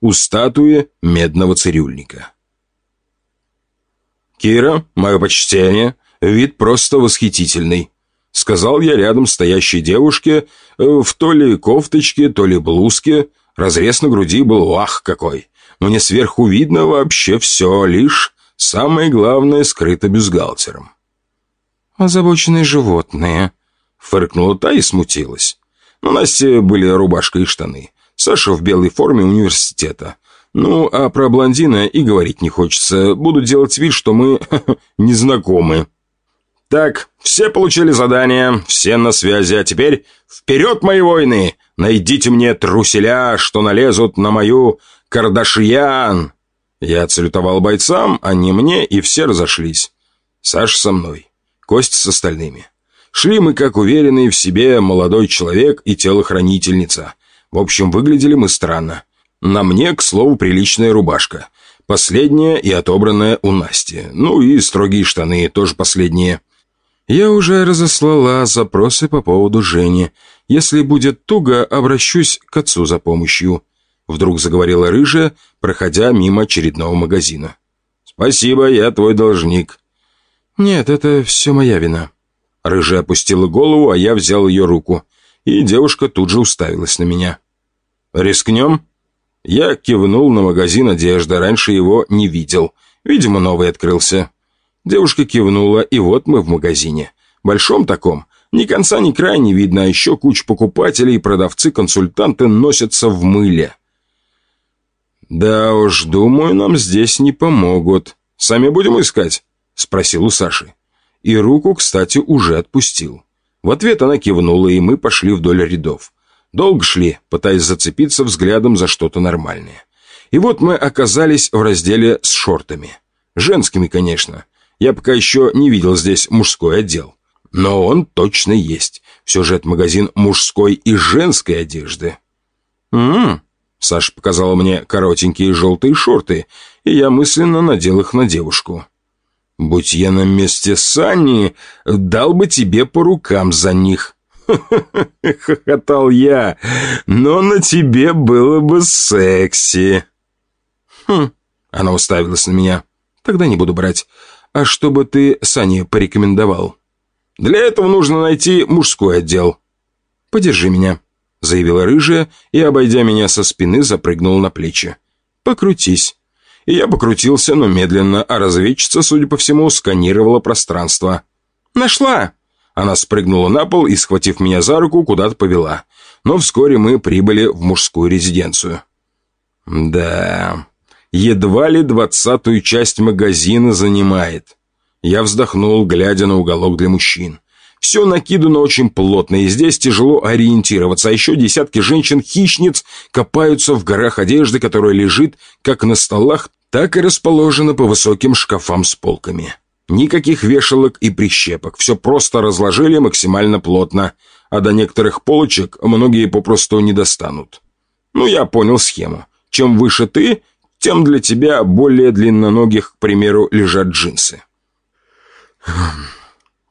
у статуи медного цирюльника. «Кира, мое почтение, вид просто восхитительный», — сказал я рядом стоящей девушке э, в то ли кофточке, то ли блузке. Разрез на груди был ах какой. Мне сверху видно вообще все, лишь самое главное скрыто бюстгальтером. «Озабоченные животные», — фыркнула та и смутилась. На Насте были рубашка и штаны. Саша в белой форме университета. Ну, а про блондина и говорить не хочется. Буду делать вид, что мы не знакомы. Так, все получили задание, все на связи, а теперь вперед, мои воины! Найдите мне труселя, что налезут на мою Кардашьян. Я отсалютовал бойцам, они мне, и все разошлись. Саша со мной, Кость с остальными. Шли мы, как уверенный в себе молодой человек и телохранительница. В общем, выглядели мы странно. На мне, к слову, приличная рубашка. Последняя и отобранная у Насти. Ну и строгие штаны, тоже последние. Я уже разослала запросы по поводу Жени. Если будет туго, обращусь к отцу за помощью. Вдруг заговорила рыжая, проходя мимо очередного магазина. «Спасибо, я твой должник». «Нет, это все моя вина». Рыжая опустила голову, а я взял ее руку. И девушка тут же уставилась на меня. «Рискнем?» Я кивнул на магазин одежды, раньше его не видел. Видимо, новый открылся. Девушка кивнула, и вот мы в магазине. Большом таком. Ни конца, ни края не видно, а еще куча покупателей и продавцы-консультанты носятся в мыле. «Да уж, думаю, нам здесь не помогут. Сами будем искать?» — спросил у Саши. И руку, кстати, уже отпустил. В ответ она кивнула, и мы пошли вдоль рядов. Долго шли, пытаясь зацепиться взглядом за что-то нормальное. И вот мы оказались в разделе с шортами. Женскими, конечно. Я пока еще не видел здесь мужской отдел. Но он точно есть. Все же это магазин мужской и женской одежды. «М-м-м», Саша показала мне коротенькие желтые шорты, и я мысленно надел их на девушку. Будь я на месте Сани, дал бы тебе по рукам за них. Хохотал я, но на тебе было бы секси. Хм, она уставилась на меня. Тогда не буду брать. А что бы ты Сане порекомендовал? Для этого нужно найти мужской отдел. Подержи меня, заявила рыжая и, обойдя меня со спины, запрыгнула на плечи. Покрутись и я покрутился, но медленно, а разведчица, судя по всему, сканировала пространство. «Нашла!» Она спрыгнула на пол и, схватив меня за руку, куда-то повела. Но вскоре мы прибыли в мужскую резиденцию. Да, едва ли двадцатую часть магазина занимает. Я вздохнул, глядя на уголок для мужчин. Все накидано очень плотно, и здесь тяжело ориентироваться, а еще десятки женщин-хищниц копаются в горах одежды, которая лежит как на столах, так и расположена по высоким шкафам с полками. Никаких вешалок и прищепок, все просто разложили максимально плотно, а до некоторых полочек многие попросту не достанут. Ну, я понял схему. Чем выше ты, тем для тебя более длинноногих, к примеру, лежат джинсы.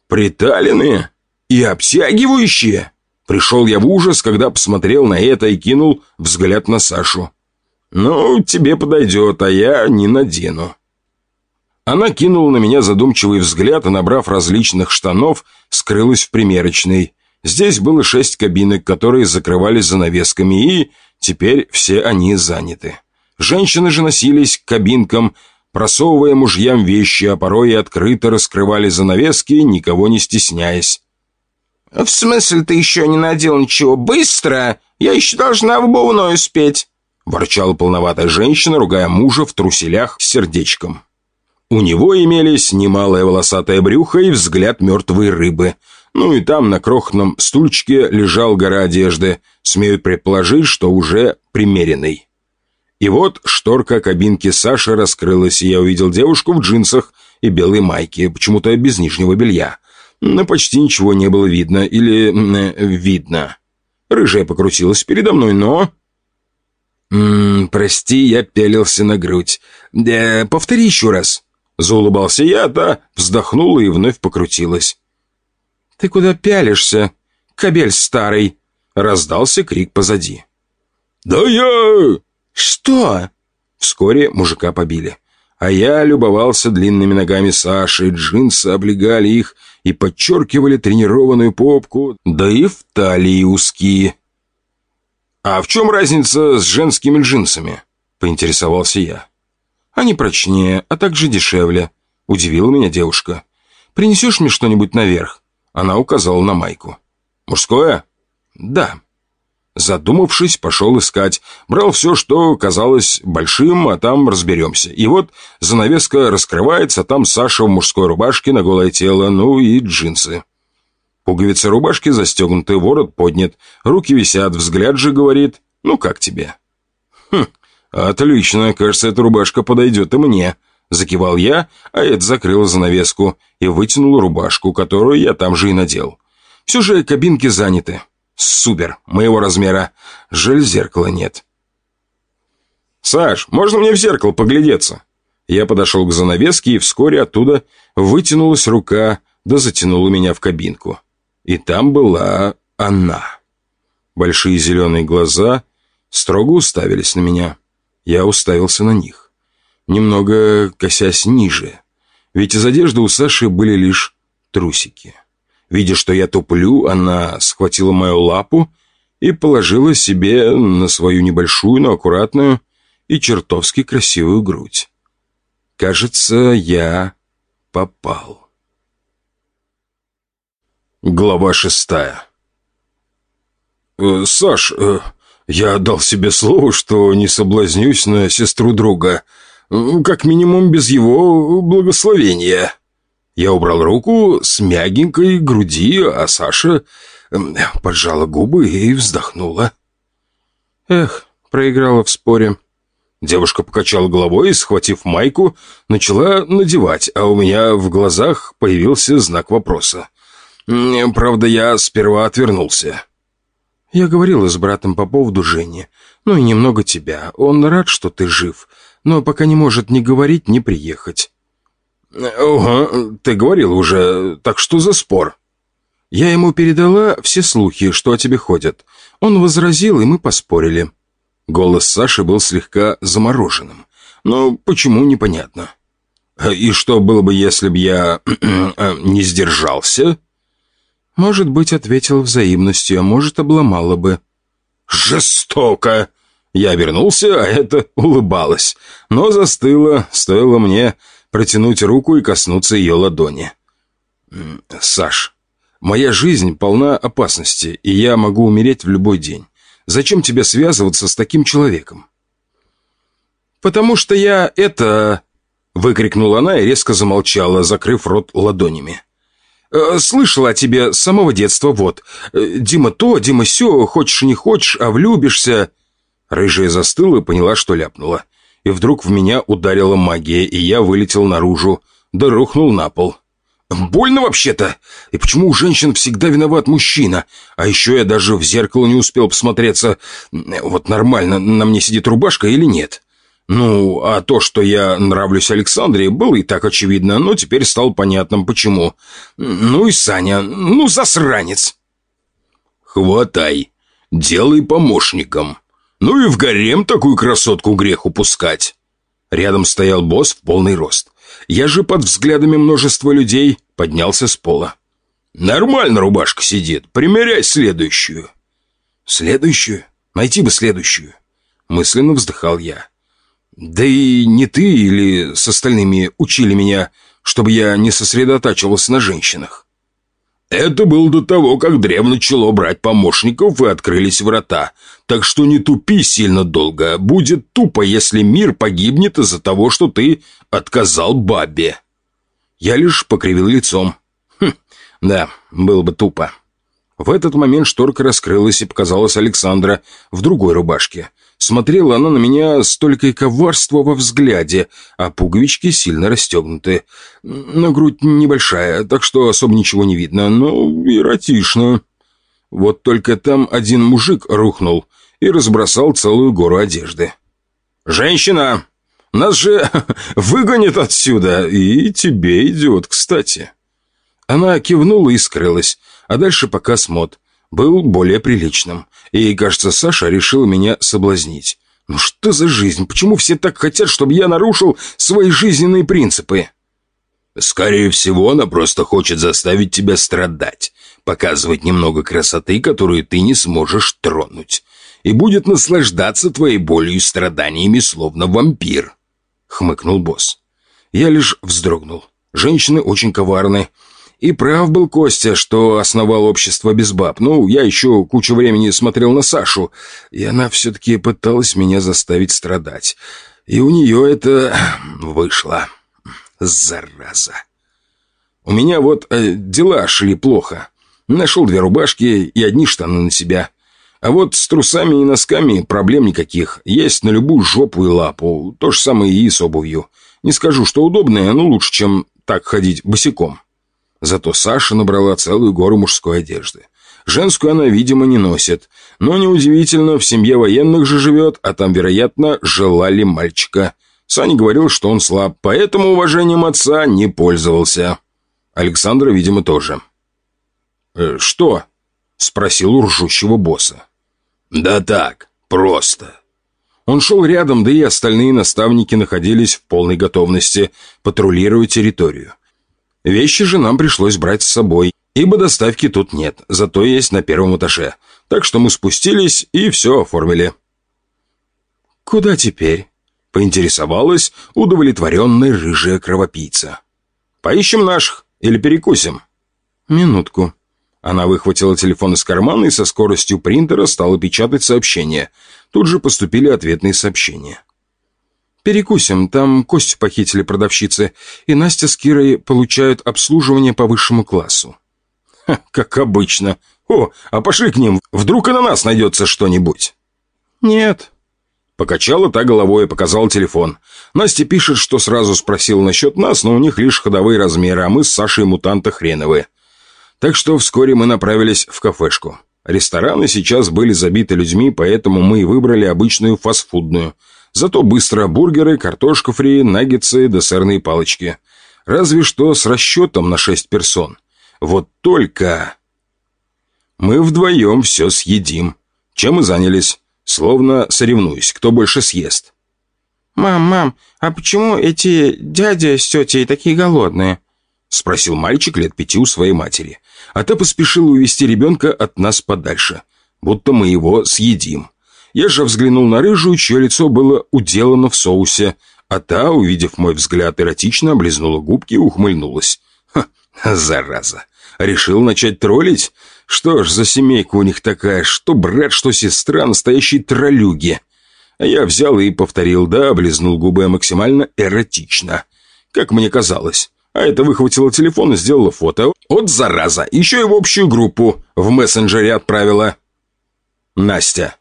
Приталенные и обтягивающие. Пришел я в ужас, когда посмотрел на это и кинул взгляд на Сашу. «Ну, тебе подойдет, а я не надену». Она кинула на меня задумчивый взгляд и, набрав различных штанов, скрылась в примерочной. Здесь было шесть кабинок, которые закрывались занавесками, и теперь все они заняты. Женщины же носились к кабинкам, просовывая мужьям вещи, а порой и открыто раскрывали занавески, никого не стесняясь. «В смысле ты еще не надел ничего? Быстро! Я еще должна в обувной успеть!» Ворчала полноватая женщина, ругая мужа в труселях с сердечком. У него имелись немалое волосатое брюхо и взгляд мертвой рыбы. Ну и там на крохотном стульчике лежал гора одежды, смею предположить, что уже примеренный. И вот шторка кабинки Саши раскрылась, и я увидел девушку в джинсах и белой майке, почему-то без нижнего белья. Но почти ничего не было видно, или... Э, видно. Рыжая покрутилась передо мной, но... «Ммм, прости, я пялился на грудь. Да, повтори еще раз». Заулыбался я, да, вздохнула и вновь покрутилась. «Ты куда пялишься, кобель старый?» Раздался крик позади. «Да я...» «Что?» Вскоре мужика побили. А я любовался длинными ногами Саши, джинсы облегали их и подчеркивали тренированную попку, да и в талии узкие. «А в чем разница с женскими джинсами?» — поинтересовался я. «Они прочнее, а также дешевле», — удивила меня девушка. «Принесешь мне что-нибудь наверх?» Она указала на майку. «Мужское?» «Да». Задумавшись, пошел искать. Брал все, что казалось большим, а там разберемся. И вот занавеска раскрывается, а там Саша в мужской рубашке на голое тело, ну и джинсы. Пуговицы рубашки застегнуты, ворот поднят, руки висят, взгляд же говорит «Ну как тебе?» «Хм, отлично, кажется, эта рубашка подойдет и мне», Закивал я, а Эд закрыл занавеску и вытянул рубашку, которую я там же и надел. Все же кабинки заняты. Супер, моего размера. Жаль, зеркала нет. «Саш, можно мне в зеркало поглядеться?» Я подошел к занавеске, и вскоре оттуда вытянулась рука, да затянула меня в кабинку. И там была она. Большие зеленые глаза строго уставились на меня. Я уставился на них, немного косясь ниже. Ведь из одежды у Саши были лишь трусики. Видя, что я туплю, она схватила мою лапу и положила себе на свою небольшую, но аккуратную и чертовски красивую грудь. Кажется, я попал. Глава шестая э, «Саш, э, я дал себе слово, что не соблазнюсь на сестру друга, как минимум без его благословения». Я убрал руку с мягенькой груди, а Саша поджала губы и вздохнула. Эх, проиграла в споре. Девушка покачала головой и, схватив майку, начала надевать, а у меня в глазах появился знак вопроса. Правда, я сперва отвернулся. Я говорила с братом по поводу Жени, ну и немного тебя. Он рад, что ты жив, но пока не может ни говорить, ни приехать. «Ага, ты говорил уже, так что за спор?» «Я ему передала все слухи, что о тебе ходят. Он возразил, и мы поспорили». Голос Саши был слегка замороженным. Но почему, непонятно. «И что было бы, если бы я не сдержался?» «Может быть, ответил взаимностью, а может, обломало бы». «Жестоко!» Я обернулся, а это улыбалась. Но застыла, стоило мне протянуть руку и коснуться ее ладони. «Саш, моя жизнь полна опасности, и я могу умереть в любой день. Зачем тебе связываться с таким человеком?» «Потому что я это...» Выкрикнула она и резко замолчала, закрыв рот ладонями. «Э, «Слышала о тебе с самого детства, вот. Э, Дима то, Дима сё, хочешь не хочешь, а влюбишься...» Рыжая застыла и поняла, что ляпнула и вдруг в меня ударила магия, и я вылетел наружу, да рухнул на пол. «Больно вообще-то! И почему у женщин всегда виноват мужчина? А еще я даже в зеркало не успел посмотреться, вот нормально на мне сидит рубашка или нет?» Ну, а то, что я нравлюсь Александре, было и так очевидно, но теперь стало понятным, почему. Ну и Саня, ну засранец. Хватай, делай помощником. Ну и в гарем такую красотку грех упускать. Рядом стоял босс в полный рост. Я же под взглядами множества людей поднялся с пола. Нормально рубашка сидит. Примеряй следующую. Следующую? Найти бы следующую. Мысленно вздыхал я. Да и не ты или с остальными учили меня, чтобы я не сосредотачивался на женщинах. Это было до того, как древ начало брать помощников и открылись врата. Так что не тупи сильно долго. Будет тупо, если мир погибнет из-за того, что ты отказал бабе. Я лишь покривил лицом. Хм, да, было бы тупо. В этот момент шторка раскрылась и показалась Александра в другой рубашке. Смотрела она на меня с толикой коварства во взгляде, а пуговички сильно расстегнуты. На грудь небольшая, так что особо ничего не видно, но эротично. Вот только там один мужик рухнул и разбросал целую гору одежды. «Женщина! Нас же выгонят отсюда! И тебе идет, кстати!» Она кивнула и скрылась, а дальше показ мод был более приличным. И, кажется, Саша решил меня соблазнить. Ну что за жизнь? Почему все так хотят, чтобы я нарушил свои жизненные принципы? Скорее всего, она просто хочет заставить тебя страдать, показывать немного красоты, которую ты не сможешь тронуть, и будет наслаждаться твоей болью и страданиями, словно вампир», — хмыкнул босс. Я лишь вздрогнул. Женщины очень коварны. И прав был Костя, что основал общество без баб. Ну, я еще кучу времени смотрел на Сашу, и она все-таки пыталась меня заставить страдать. И у нее это вышло. Зараза. У меня вот э, дела шли плохо. Нашел две рубашки и одни штаны на себя. А вот с трусами и носками проблем никаких. Есть на любую жопу и лапу. То же самое и с обувью. Не скажу, что удобное, но лучше, чем так ходить босиком. Зато Саша набрала целую гору мужской одежды. Женскую она, видимо, не носит. Но неудивительно, в семье военных же живет, а там, вероятно, желали мальчика. Саня говорил, что он слаб, поэтому уважением отца не пользовался. Александра, видимо, тоже. «Э, «Что?» — спросил у ржущего босса. «Да так, просто». Он шел рядом, да и остальные наставники находились в полной готовности, патрулируя территорию. Вещи же нам пришлось брать с собой, ибо доставки тут нет, зато есть на первом этаже. Так что мы спустились и все оформили. «Куда теперь?» — поинтересовалась удовлетворенная рыжая кровопийца. «Поищем наших или перекусим?» «Минутку». Она выхватила телефон из кармана и со скоростью принтера стала печатать сообщения. Тут же поступили ответные сообщения. «Перекусим, там Костю похитили продавщицы, и Настя с Кирой получают обслуживание по высшему классу». Ха, «Как обычно. О, а пошли к ним, вдруг и на нас найдется что-нибудь». «Нет». Покачала та головой и показал телефон. Настя пишет, что сразу спросила насчет нас, но у них лишь ходовые размеры, а мы с Сашей мутанта хреновые. Так что вскоре мы направились в кафешку. Рестораны сейчас были забиты людьми, поэтому мы выбрали обычную фастфудную – Зато быстро бургеры, картошка фри, наггетсы, десерные палочки. Разве что с расчетом на шесть персон. Вот только... Мы вдвоем все съедим. Чем и занялись. Словно соревнуюсь, кто больше съест. «Мам, мам, а почему эти дядя с тетей такие голодные?» Спросил мальчик лет пяти у своей матери. А та поспешила увести ребенка от нас подальше. Будто мы его съедим. Я же взглянул на рыжую, чье лицо было уделано в соусе, а та, увидев мой взгляд, эротично облизнула губки и ухмыльнулась. Ха, зараза. Решил начать троллить? Что ж за семейка у них такая, что брат, что сестра, настоящие троллюги. А я взял и повторил, да, облизнул губы максимально эротично. Как мне казалось. А это выхватила телефон и сделала фото. Вот зараза, еще и в общую группу в мессенджере отправила. Настя.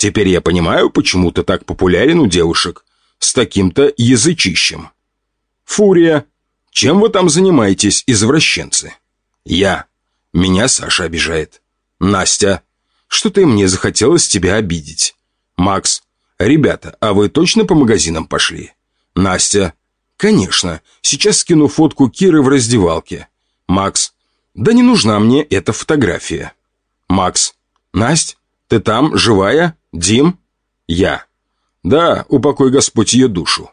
Теперь я понимаю, почему ты так популярен у девушек с таким-то язычищем. Фурия. Чем вы там занимаетесь, извращенцы? Я. Меня Саша обижает. Настя. Что-то мне захотелось тебя обидеть. Макс. Ребята, а вы точно по магазинам пошли? Настя. Конечно. Сейчас скину фотку Киры в раздевалке. Макс. Да не нужна мне эта фотография. Макс. Насть, ты там, живая? Дим? Я. Да, упокой Господь ее душу.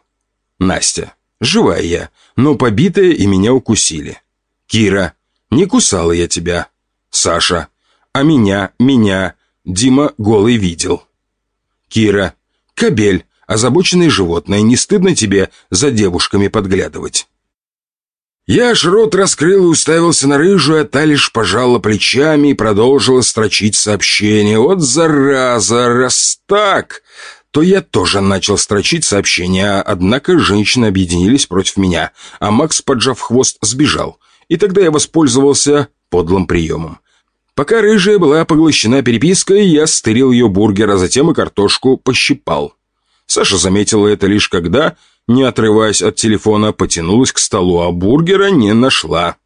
Настя. Живая я, но побитая и меня укусили. Кира. Не кусала я тебя. Саша. А меня, меня, Дима голый видел. Кира. Кобель, озабоченное животное, не стыдно тебе за девушками подглядывать? Я аж рот раскрыл и уставился на рыжую, а та лишь пожала плечами и продолжила строчить сообщение. Вот зараза, раз так, то я тоже начал строчить сообщения, однако женщины объединились против меня, а Макс, поджав хвост, сбежал. И тогда я воспользовался подлым приемом. Пока рыжая была поглощена перепиской, я стырил ее бургер, а затем и картошку пощипал. Саша заметила это лишь когда не отрываясь от телефона, потянулась к столу, а бургера не нашла.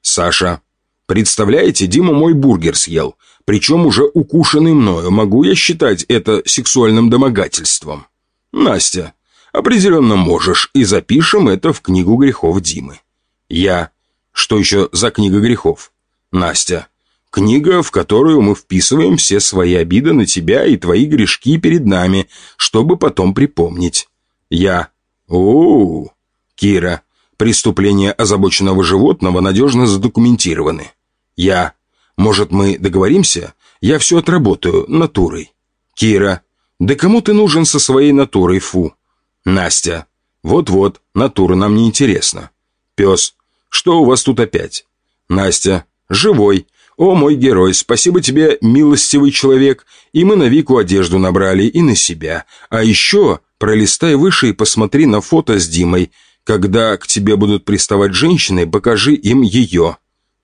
«Саша, представляете, Дима мой бургер съел, причем уже укушенный мною. Могу я считать это сексуальным домогательством?» «Настя, определенно можешь, и запишем это в книгу грехов Димы». «Я. Что еще за книга грехов?» «Настя. Книга, в которую мы вписываем все свои обиды на тебя и твои грешки перед нами, чтобы потом припомнить. Я. -у. Кира. Преступления озабоченного животного надежно задокументированы. Я. Может, мы договоримся? Я все отработаю натурой. Кира. Да кому ты нужен со своей натурой, фу? Настя. Вот-вот, натура нам не интересна. Пес. Что у вас тут опять? Настя. Живой. «О, мой герой, спасибо тебе, милостивый человек, и мы на Вику одежду набрали, и на себя. А еще пролистай выше и посмотри на фото с Димой. Когда к тебе будут приставать женщины, покажи им ее».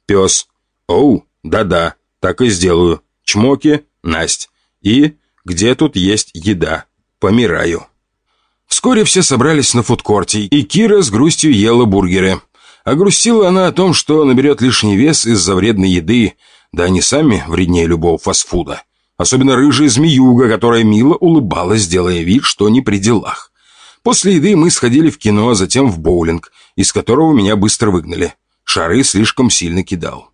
Пес. «Оу, да-да, так и сделаю. Чмоки, Насть. И где тут есть еда? Помираю». Вскоре все собрались на фудкорте, и Кира с грустью ела бургеры. А грустила она о том, что наберет лишний вес из-за вредной еды, да они сами вреднее любого фастфуда. Особенно рыжая змеюга, которая мило улыбалась, делая вид, что не при делах. После еды мы сходили в кино, а затем в боулинг, из которого меня быстро выгнали. Шары слишком сильно кидал.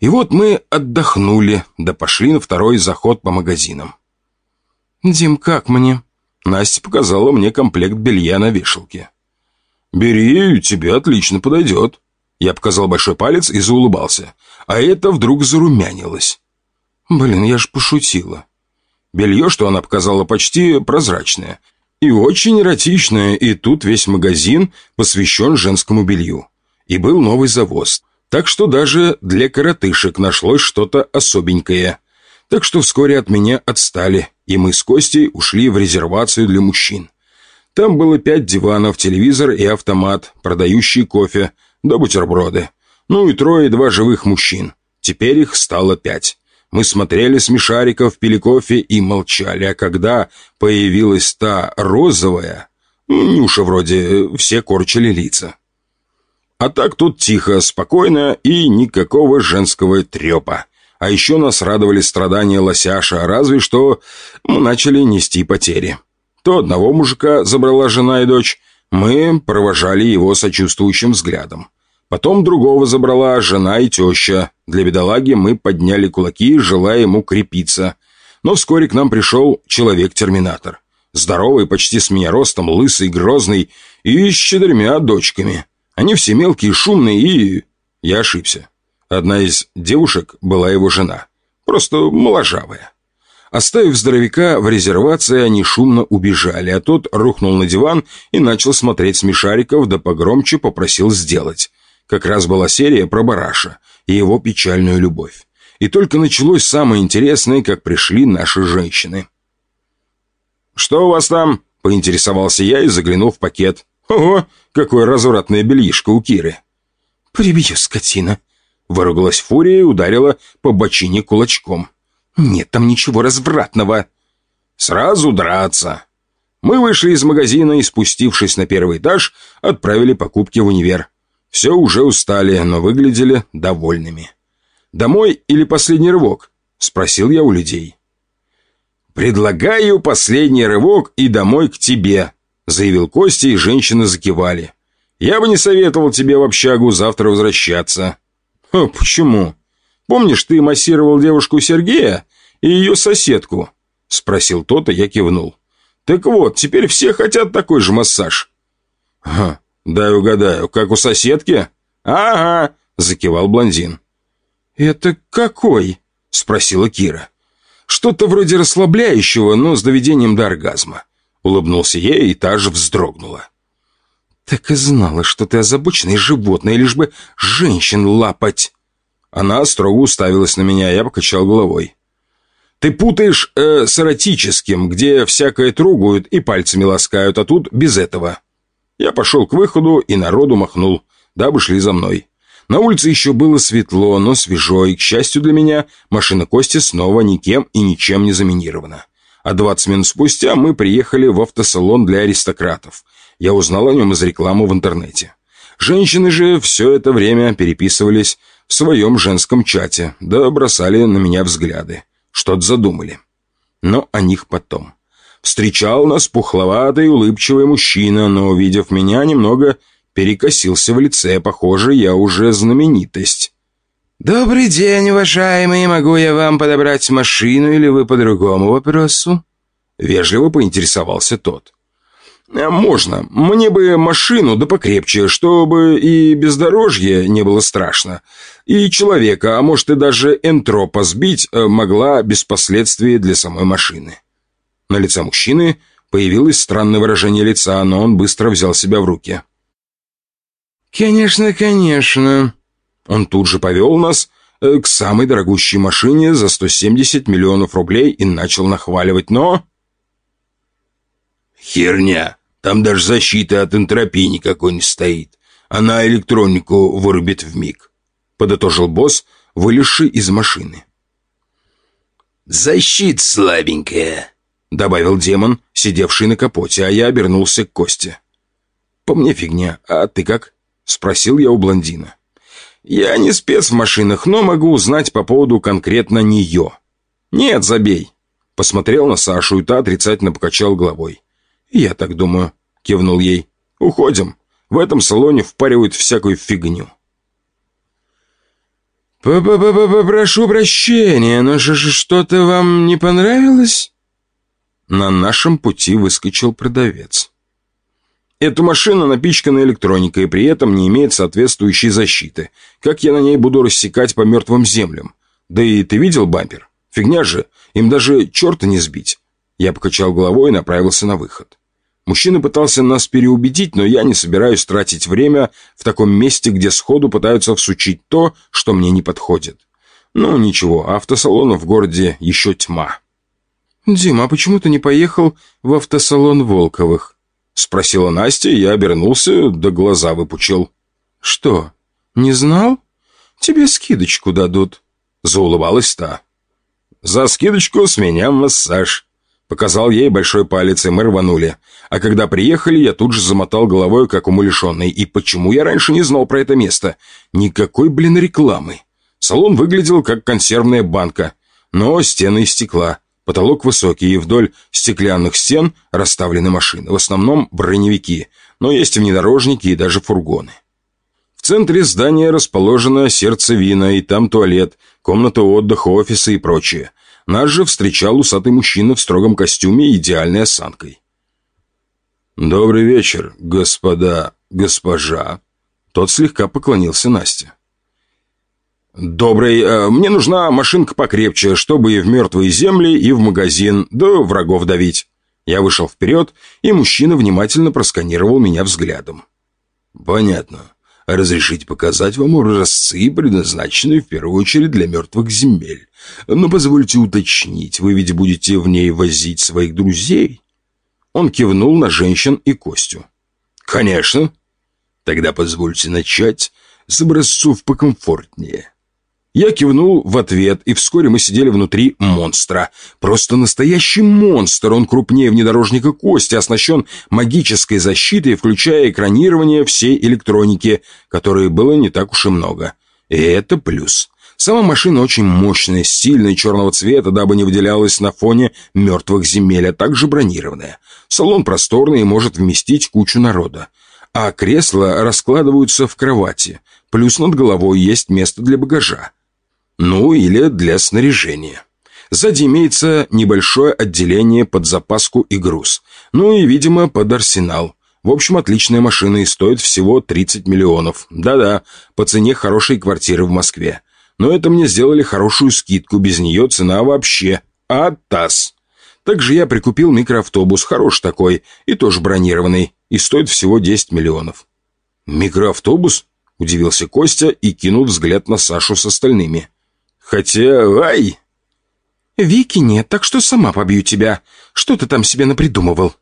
И вот мы отдохнули, да пошли на второй заход по магазинам. «Дим, как мне?» Настя показала мне комплект белья на вешалке. «Бери, тебе отлично подойдет». Я показал большой палец и заулыбался. А это вдруг зарумянилось. Блин, я ж пошутила. Белье, что она показала, почти прозрачное. И очень эротичное, и тут весь магазин посвящен женскому белью. И был новый завоз. Так что даже для коротышек нашлось что-то особенькое. Так что вскоре от меня отстали, и мы с Костей ушли в резервацию для мужчин. Там было пять диванов, телевизор и автомат, продающий кофе, да бутерброды. Ну и трое и два живых мужчин. Теперь их стало пять. Мы смотрели смешариков, пили кофе и молчали, а когда появилась та розовая, Нюша вроде, все корчили лица. А так тут тихо, спокойно и никакого женского трепа. А еще нас радовали страдания лосяша, разве что мы начали нести потери. То одного мужика забрала жена и дочь, мы провожали его сочувствующим взглядом. Потом другого забрала жена и теща. Для бедолаги мы подняли кулаки, желая ему крепиться. Но вскоре к нам пришел человек-терминатор. Здоровый, почти с меня ростом, лысый, грозный и с четырьмя дочками. Они все мелкие, шумные и... Я ошибся. Одна из девушек была его жена. Просто моложавая. Оставив здоровяка в резервации, они шумно убежали, а тот рухнул на диван и начал смотреть смешариков, да погромче попросил сделать. Как раз была серия про Бараша и его печальную любовь. И только началось самое интересное, как пришли наши женщины. «Что у вас там?» – поинтересовался я и заглянул в пакет. «Ого, какое развратное бельишко у Киры!» «Прибью, скотина!» – выругалась фурия и ударила по бочине кулачком. «Нет там ничего развратного». «Сразу драться». Мы вышли из магазина и, спустившись на первый этаж, отправили покупки в универ. Все уже устали, но выглядели довольными. «Домой или последний рывок?» – спросил я у людей. «Предлагаю последний рывок и домой к тебе», – заявил Костя, и женщины закивали. «Я бы не советовал тебе в общагу завтра возвращаться». «Почему? Помнишь, ты массировал девушку Сергея и ее соседку?» — спросил тот, и я кивнул. «Так вот, теперь все хотят такой же массаж». «Ага, дай угадаю, как у соседки?» «Ага», — закивал блондин. «Это какой?» — спросила Кира. «Что-то вроде расслабляющего, но с доведением до оргазма». Улыбнулся ей, и та же вздрогнула. «Так и знала, что ты озабоченное животное, лишь бы женщин лапать!» Она строго уставилась на меня, я покачал головой. «Ты путаешь э, с эротическим, где всякое трогают и пальцами ласкают, а тут без этого». Я пошел к выходу и народу махнул, дабы шли за мной. На улице еще было светло, но свежо, и, к счастью для меня, машина Кости снова никем и ничем не заминирована. А 20 минут спустя мы приехали в автосалон для аристократов. Я узнал о нем из рекламы в интернете. Женщины же все это время переписывались в своем женском чате, да бросали на меня взгляды. Что-то задумали. Но о них потом. Встречал нас пухловатый улыбчивый мужчина, но, увидев меня, немного перекосился в лице. Похоже, я уже знаменитость. «Добрый день, уважаемый. Могу я вам подобрать машину или вы по другому вопросу?» Вежливо поинтересовался тот. «Э, «Можно. Мне бы машину, да покрепче, чтобы и бездорожье не было страшно. И человека, а может и даже энтропа сбить, э, могла без последствий для самой машины». На лице мужчины появилось странное выражение лица, но он быстро взял себя в руки. «Конечно, конечно». Он тут же повел нас э, к самой дорогущей машине за 170 миллионов рублей и начал нахваливать, но... «Херня! Там даже защиты от энтропии никакой не стоит. Она электронику вырубит в миг», — подытожил босс, вылезший из машины. «Защита слабенькая», — добавил демон, сидевший на капоте, а я обернулся к Косте. «По мне фигня, а ты как?» — спросил я у блондина. «Я не спец в машинах, но могу узнать по поводу конкретно нее». «Нет, забей». Посмотрел на Сашу, и та отрицательно покачал головой. «Я так думаю», — кивнул ей. «Уходим. В этом салоне впаривают всякую фигню». П -п -п -п «Прошу прощения, но что-то вам не понравилось?» На нашем пути выскочил продавец. Эта машина напичкана электроникой и при этом не имеет соответствующей защиты. Как я на ней буду рассекать по мертвым землям? Да и ты видел бампер? Фигня же, им даже черта не сбить. Я покачал головой и направился на выход. Мужчина пытался нас переубедить, но я не собираюсь тратить время в таком месте, где сходу пытаются всучить то, что мне не подходит. Ну, ничего, автосалонов в городе еще тьма. «Дима, а почему ты не поехал в автосалон Волковых?» Спросила Настя, я обернулся, да глаза выпучил. «Что, не знал? Тебе скидочку дадут», — заулыбалась та. «За скидочку с меня массаж», — показал ей большой палец, и мы рванули. А когда приехали, я тут же замотал головой, как умалишенный. И почему я раньше не знал про это место? Никакой, блин, рекламы. Салон выглядел как консервная банка, но стены из стекла. Потолок высокий, и вдоль стеклянных стен расставлены машины, в основном броневики, но есть внедорожники и даже фургоны. В центре здания расположена сердцевина, и там туалет, комната отдыха, офисы и прочее. Нас же встречал усатый мужчина в строгом костюме и идеальной осанкой. «Добрый вечер, господа, госпожа». Тот слегка поклонился Насте. «Добрый. Э, мне нужна машинка покрепче, чтобы и в мертвые земли, и в магазин, да врагов давить». Я вышел вперед, и мужчина внимательно просканировал меня взглядом. «Понятно. Разрешите показать вам образцы, предназначенные в первую очередь для мертвых земель. Но позвольте уточнить, вы ведь будете в ней возить своих друзей?» Он кивнул на женщин и Костю. «Конечно. Тогда позвольте начать с образцов покомфортнее». Я кивнул в ответ, и вскоре мы сидели внутри монстра. Просто настоящий монстр. Он крупнее внедорожника Кости, оснащен магической защитой, включая экранирование всей электроники, которой было не так уж и много. И это плюс. Сама машина очень мощная, стильная, черного цвета, дабы не выделялась на фоне мертвых земель, а также бронированная. Салон просторный и может вместить кучу народа. А кресла раскладываются в кровати. Плюс над головой есть место для багажа. Ну, или для снаряжения. Сзади имеется небольшое отделение под запаску и груз. Ну и, видимо, под арсенал. В общем, отличная машина и стоит всего 30 миллионов. Да-да, по цене хорошей квартиры в Москве. Но это мне сделали хорошую скидку, без нее цена вообще. А таз. Также я прикупил микроавтобус, хороший такой, и тоже бронированный, и стоит всего 10 миллионов. «Микроавтобус?» – удивился Костя и кинул взгляд на Сашу с остальными. Хотя, ай!» «Вики нет, так что сама побью тебя. Что ты там себе напридумывал?»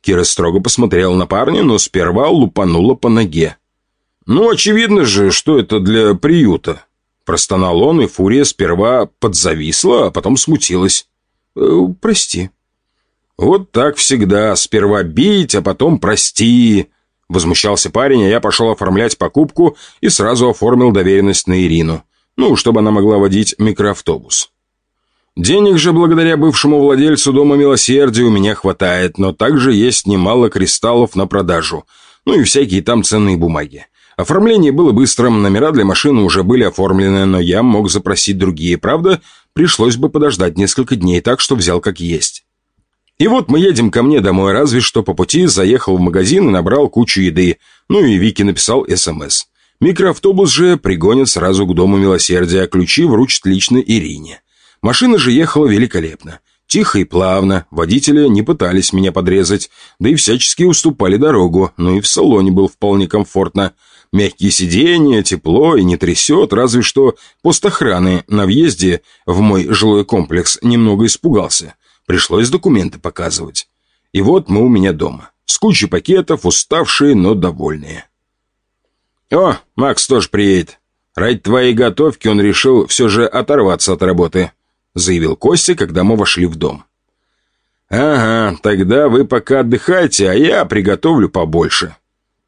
Кира строго посмотрела на парня, но сперва лупанула по ноге. «Ну, очевидно же, что это для приюта». Простонал он, и Фурия сперва подзависла, а потом смутилась. «Э, «Прости». «Вот так всегда. Сперва бить, а потом прости». Возмущался парень, а я пошел оформлять покупку и сразу оформил доверенность на Ирину. Ну, чтобы она могла водить микроавтобус. Денег же, благодаря бывшему владельцу Дома Милосердия, у меня хватает, но также есть немало кристаллов на продажу. Ну и всякие там ценные бумаги. Оформление было быстрым, номера для машины уже были оформлены, но я мог запросить другие, правда, пришлось бы подождать несколько дней, так что взял как есть. И вот мы едем ко мне домой, разве что по пути заехал в магазин и набрал кучу еды, ну и Вики написал СМС. Микроавтобус же пригонит сразу к Дому Милосердия, а ключи вручат лично Ирине. Машина же ехала великолепно. Тихо и плавно, водители не пытались меня подрезать, да и всячески уступали дорогу, но и в салоне было вполне комфортно. Мягкие сиденья, тепло и не трясет, разве что пост охраны на въезде в мой жилой комплекс немного испугался. Пришлось документы показывать. И вот мы у меня дома, с кучей пакетов, уставшие, но довольные. «О, Макс тоже приедет. Ради твоей готовки он решил все же оторваться от работы», заявил Костя, когда мы вошли в дом. «Ага, тогда вы пока отдыхайте, а я приготовлю побольше».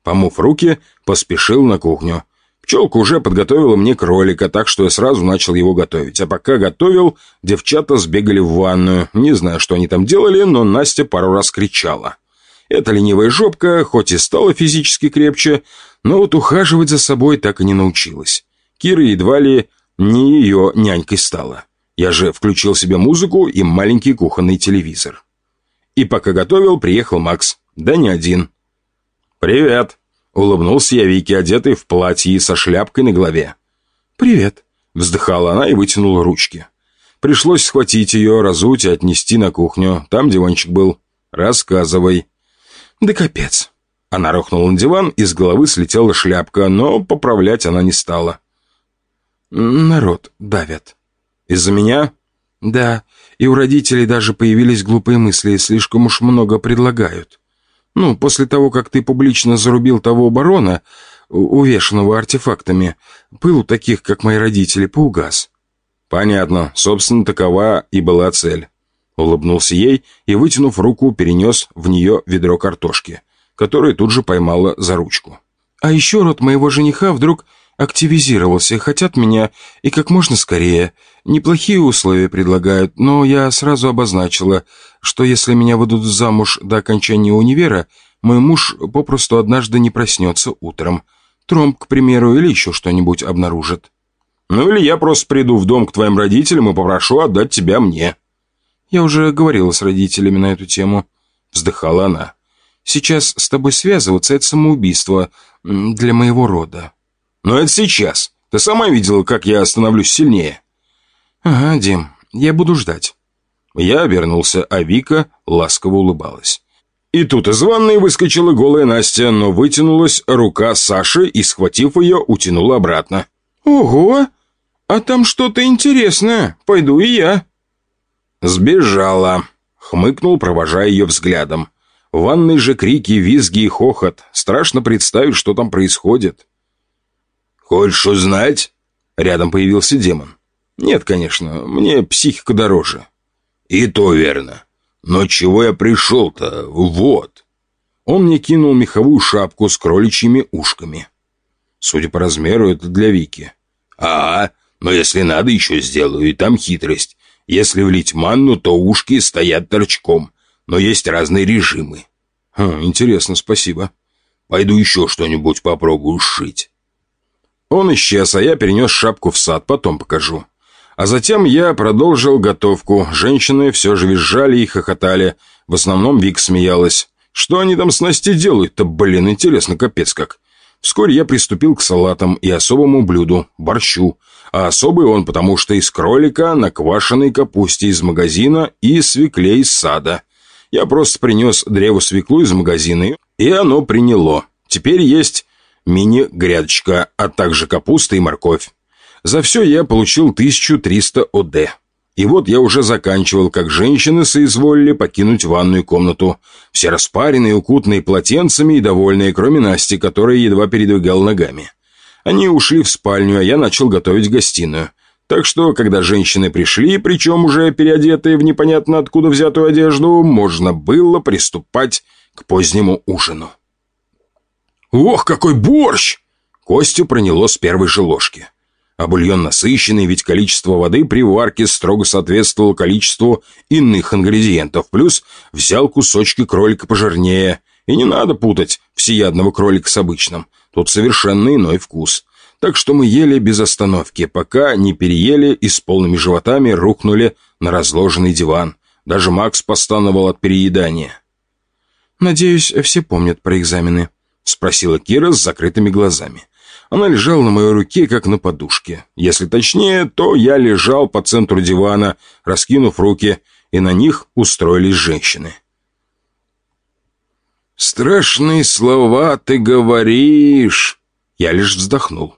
Помыв руки, поспешил на кухню. Пчелка уже подготовила мне кролика, так что я сразу начал его готовить. А пока готовил, девчата сбегали в ванную. Не знаю, что они там делали, но Настя пару раз кричала. Эта ленивая жопка, хоть и стала физически крепче, но вот ухаживать за собой так и не научилась. Кира едва ли не ее нянькой стала. Я же включил себе музыку и маленький кухонный телевизор. И пока готовил, приехал Макс. Да не один. «Привет!» — улыбнулся я Вике, одетый в платье и со шляпкой на голове. «Привет!» — вздыхала она и вытянула ручки. Пришлось схватить ее, разуть и отнести на кухню. Там диванчик был. «Рассказывай». «Да капец!» Она рухнула на диван, и с головы слетела шляпка, но поправлять она не стала. «Народ давят». «Из-за меня?» «Да, и у родителей даже появились глупые мысли, слишком уж много предлагают. Ну, после того, как ты публично зарубил того барона, увешанного артефактами, пыл у таких, как мои родители, поугас». «Понятно. Собственно, такова и была цель». Улыбнулся ей и, вытянув руку, перенес в нее ведро картошки которая тут же поймала за ручку. «А еще род моего жениха вдруг активизировался, хотят меня и как можно скорее. Неплохие условия предлагают, но я сразу обозначила, что если меня выйдут замуж до окончания универа, мой муж попросту однажды не проснется утром. Тромб, к примеру, или еще что-нибудь обнаружит. Ну или я просто приду в дом к твоим родителям и попрошу отдать тебя мне». «Я уже говорила с родителями на эту тему», — вздыхала она. Сейчас с тобой связываться — это самоубийство для моего рода». «Но это сейчас. Ты сама видела, как я становлюсь сильнее». «Ага, Дим, я буду ждать». Я обернулся, а Вика ласково улыбалась. И тут из ванной выскочила голая Настя, но вытянулась рука Саши и, схватив ее, утянула обратно. «Ого! А там что-то интересное. Пойду и я». «Сбежала», — хмыкнул, провожая ее взглядом. В ванной же крики, визги и хохот. Страшно представить, что там происходит. «Хочешь узнать?» Рядом появился демон. «Нет, конечно, мне психика дороже». «И то верно. Но чего я пришел-то? Вот». Он мне кинул меховую шапку с кроличьими ушками. Судя по размеру, это для Вики. «А, но если надо, еще сделаю, и там хитрость. Если влить манну, то ушки стоят торчком, но есть разные режимы». Хм, «Интересно, спасибо. Пойду еще что-нибудь попробую сшить». Он исчез, а я перенес шапку в сад, потом покажу. А затем я продолжил готовку. Женщины все же визжали и хохотали. В основном Вик смеялась. Что они там с Настей делают-то, блин, интересно, капец как. Вскоре я приступил к салатам и особому блюду – борщу. А особый он, потому что из кролика, на квашеной капусте из магазина и свекле из сада. Я просто принес древо свеклу из магазина, и оно приняло. Теперь есть мини-грядочка, а также капуста и морковь. За все я получил 1300 ОД. И вот я уже заканчивал, как женщины соизволили покинуть ванную комнату. Все распаренные, укутанные полотенцами и довольные, кроме Насти, которая едва передвигал ногами. Они ушли в спальню, а я начал готовить гостиную. Так что, когда женщины пришли, причем уже переодетые в непонятно откуда взятую одежду, можно было приступать к позднему ужину. «Ох, какой борщ!» Костю проняло с первой же ложки. А бульон насыщенный, ведь количество воды при варке строго соответствовало количеству иных ингредиентов. Плюс взял кусочки кролика пожирнее. И не надо путать всеядного кролика с обычным. Тут совершенно иной вкус. Так что мы ели без остановки, пока не переели и с полными животами рухнули на разложенный диван. Даже Макс постановал от переедания. «Надеюсь, все помнят про экзамены?» — спросила Кира с закрытыми глазами. Она лежала на моей руке, как на подушке. Если точнее, то я лежал по центру дивана, раскинув руки, и на них устроились женщины. «Страшные слова ты говоришь!» Я лишь вздохнул.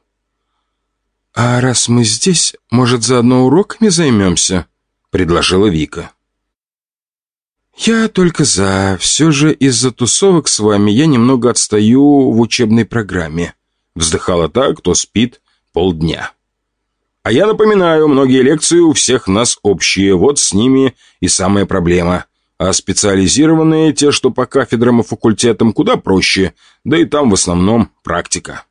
«А раз мы здесь, может, заодно уроками займемся?» — предложила Вика. «Я только за. Все же из-за тусовок с вами я немного отстаю в учебной программе», — вздыхала та, кто спит полдня. «А я напоминаю, многие лекции у всех нас общие, вот с ними и самая проблема. А специализированные, те, что по кафедрам и факультетам, куда проще, да и там в основном практика».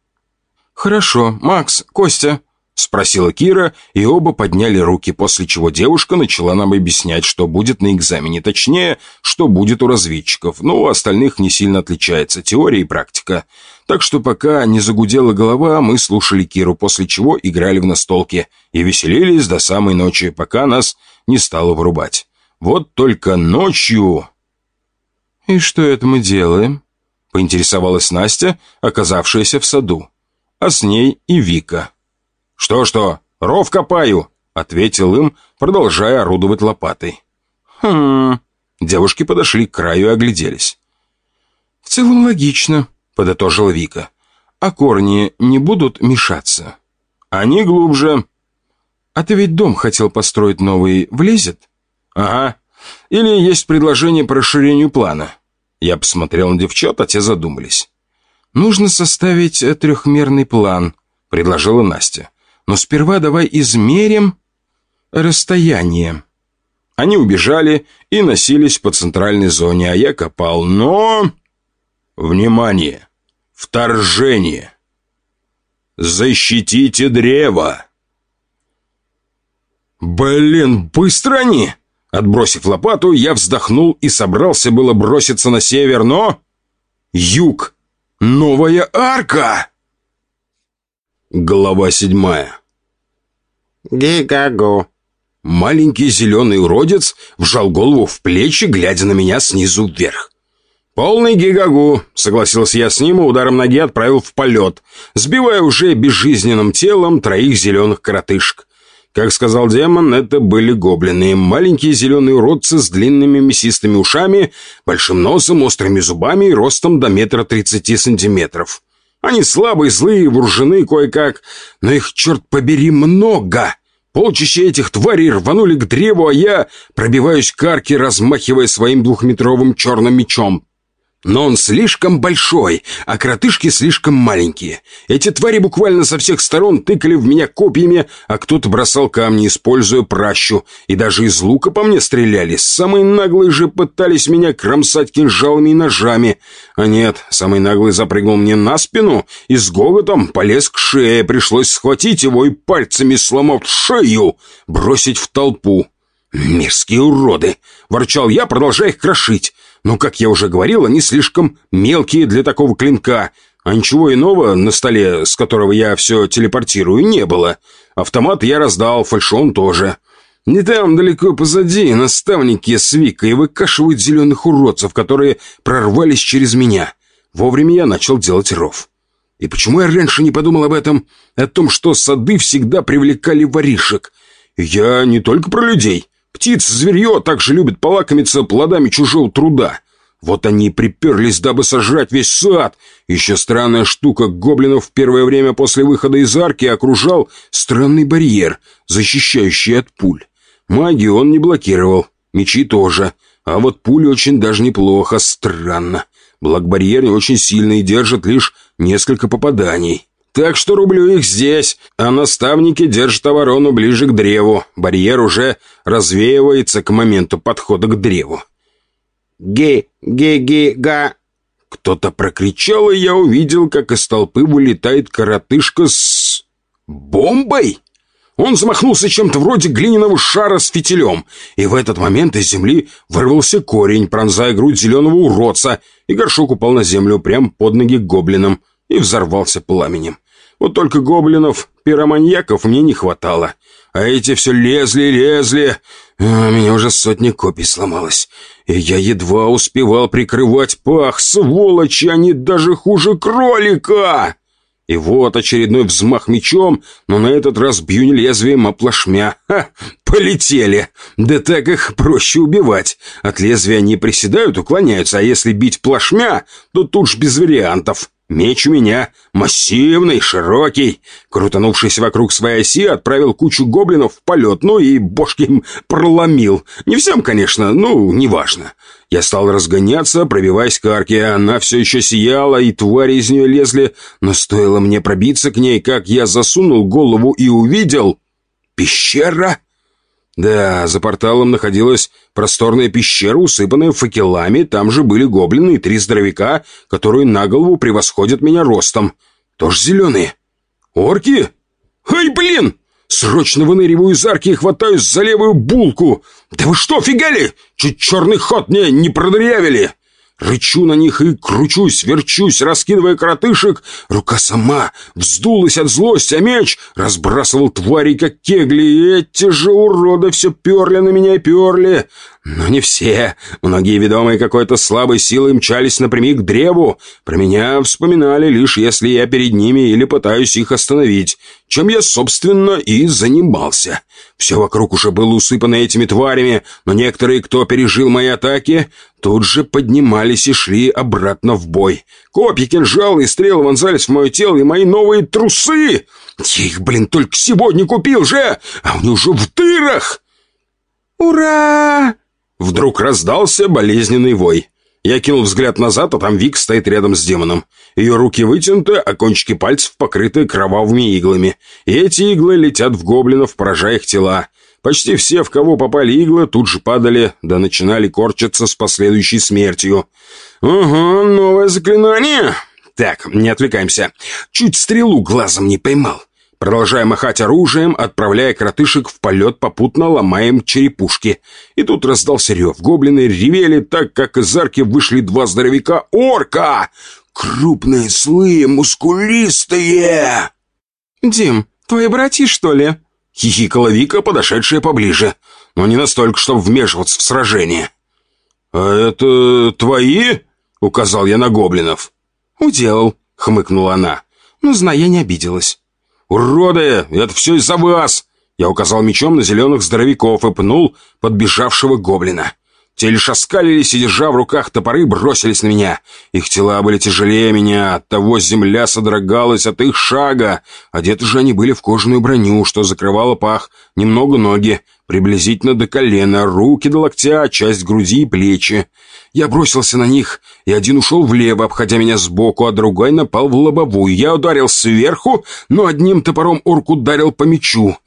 «Хорошо, Макс, Костя, — спросила Кира, и оба подняли руки, после чего девушка начала нам объяснять, что будет на экзамене, точнее, что будет у разведчиков, но у остальных не сильно отличается теория и практика. Так что пока не загудела голова, мы слушали Киру, после чего играли в настолки и веселились до самой ночи, пока нас не стало вырубать. Вот только ночью... «И что это мы делаем?» — поинтересовалась Настя, оказавшаяся в саду. А с ней и Вика. «Что-что, ров копаю», — ответил им, продолжая орудовать лопатой. «Хм...» Девушки подошли к краю и огляделись. «В целом логично», — подытожила Вика. «А корни не будут мешаться?» «Они глубже». «А ты ведь дом хотел построить новый, влезет?» «Ага. Или есть предложение по расширению плана?» Я посмотрел на девчат, а те задумались. «Нужно составить трехмерный план», — предложила Настя но сперва давай измерим расстояние». Они убежали и носились по центральной зоне, а я копал, но... Внимание! Вторжение! Защитите древо! Блин, быстро они! Отбросив лопату, я вздохнул и собрался было броситься на север, но... Юг! Новая арка! Глава седьмая. Гигаго. Маленький зеленый уродец вжал голову в плечи, глядя на меня снизу вверх. «Полный гигагу», — согласился я с ним и ударом ноги отправил в полет, сбивая уже безжизненным телом троих зеленых коротышек. Как сказал демон, это были гоблины. Маленькие зеленые уродцы с длинными мясистыми ушами, большим носом, острыми зубами и ростом до метра тридцати сантиметров. Они слабые, злые, вооружены кое-как, но их, черт побери, много. Полчища этих тварей рванули к древу, а я пробиваюсь к арке, размахивая своим двухметровым черным мечом. Но он слишком большой, а кротышки слишком маленькие. Эти твари буквально со всех сторон тыкали в меня копьями, а кто-то бросал камни, используя пращу. И даже из лука по мне стреляли. Самые наглые же пытались меня кромсать кинжалами и ножами. А нет, самый наглый запрыгнул мне на спину и с гоготом полез к шее. Пришлось схватить его и пальцами, сломав шею, бросить в толпу. «Мерзкие уроды!» — ворчал я, продолжая их крошить. Но, как я уже говорил, они слишком мелкие для такого клинка, а ничего иного на столе, с которого я все телепортирую, не было. Автомат я раздал, фальшон тоже. Не там, далеко позади, наставники с Викой выкашивают зеленых уродцев, которые прорвались через меня. Вовремя я начал делать ров. И почему я раньше не подумал об этом? О том, что сады всегда привлекали воришек. Я не только про людей. Птицы, зверье также любят полакомиться плодами чужого труда. Вот они и приперлись, дабы сожрать весь сад. Еще странная штука, гоблинов в первое время после выхода из арки окружал странный барьер, защищающий от пуль. Магию он не блокировал, мечи тоже. А вот пули очень даже неплохо, странно. Блок барьер не очень сильный и держит лишь несколько попаданий. Так что рублю их здесь, а наставники держат оборону ближе к древу. Барьер уже развеивается к моменту подхода к древу. «Ги-ги-ги-га!» Кто-то прокричал, и я увидел, как из толпы вылетает коротышка с... бомбой. Он замахнулся чем-то вроде глиняного шара с фитилем, и в этот момент из земли вырвался корень, пронзая грудь зеленого уродца, и горшок упал на землю прямо под ноги гоблинам и взорвался пламенем. Вот только гоблинов, пироманьяков мне не хватало. А эти все лезли, лезли. А, меня уже сотни копий сломалось. И я едва успевал прикрывать пах. Сволочи, они даже хуже кролика! И вот очередной взмах мечом, но на этот раз бью не лезвием, а плашмя. Ха! Полетели! Да так их проще убивать. От лезвия они приседают, уклоняются, а если бить плашмя, то тут ж без вариантов. Меч у меня массивный, широкий. Крутанувшись вокруг своей оси, отправил кучу гоблинов в полет, ну и бошки им проломил. Не всем, конечно, ну, неважно. Я стал разгоняться, пробиваясь к арке. Она все еще сияла, и твари из нее лезли. Но стоило мне пробиться к ней, как я засунул голову и увидел... Пещера? Да, за порталом находилась просторная пещера, усыпанная факелами. Там же были гоблины и три здоровяка, которые на голову превосходят меня ростом. Тоже зеленые. Орки? Ай, блин! Срочно выныриваю из арки и хватаюсь за левую булку. Да вы что, фигали? Чуть черный ход мне не продырявили. Рычу на них и кручусь, верчусь, раскидывая коротышек. Рука сама вздулась от злости, а меч разбрасывал тварей, как кегли. И эти же уроды все перли на меня и перли. Но не все. Многие, ведомые какой-то слабой силой, мчались напрямик к древу. Про меня вспоминали лишь, если я перед ними или пытаюсь их остановить. Чем я, собственно, и занимался. Все вокруг уже было усыпано этими тварями, но некоторые, кто пережил мои атаки, тут же поднимались и шли обратно в бой. Копья, кинжалы и стрелы вонзались в мое тело и мои новые трусы. Я их, блин, только сегодня купил же, а они уже в дырах. «Ура!» Вдруг раздался болезненный вой. Я кинул взгляд назад, а там Вик стоит рядом с демоном. Ее руки вытянуты, а кончики пальцев покрыты кровавыми иглами. И эти иглы летят в гоблинов, поражая их тела. Почти все, в кого попали иглы, тут же падали, да начинали корчиться с последующей смертью. «Ага, новое заклинание!» «Так, не отвлекаемся. Чуть стрелу глазом не поймал. Продолжая махать оружием, отправляя кротышек в полет, попутно ломаем черепушки. И тут раздался рев. Гоблины ревели так, как из арки вышли два здоровяка орка. Крупные, злые, мускулистые. «Дим, твои братья, что ли?» Хихикала Вика, подошедшая поближе. Но не настолько, чтобы вмешиваться в сражение. «А это твои?» — указал я на гоблинов. «Уделал», — хмыкнула она. «Ну, знай, я не обиделась». «Уроды! Это все из-за вас!» Я указал мечом на зеленых здоровяков и пнул подбежавшего гоблина. Те лишь оскалились и, держа в руках топоры, бросились на меня. Их тела были тяжелее меня, оттого земля содрогалась от их шага. Одеты же они были в кожаную броню, что закрывало пах, немного ноги, приблизительно до колена, руки до локтя, часть груди и плечи. Я бросился на них, и один ушел влево, обходя меня сбоку, а другой напал в лобовую. Я ударил сверху, но одним топором орк ударил по мечу,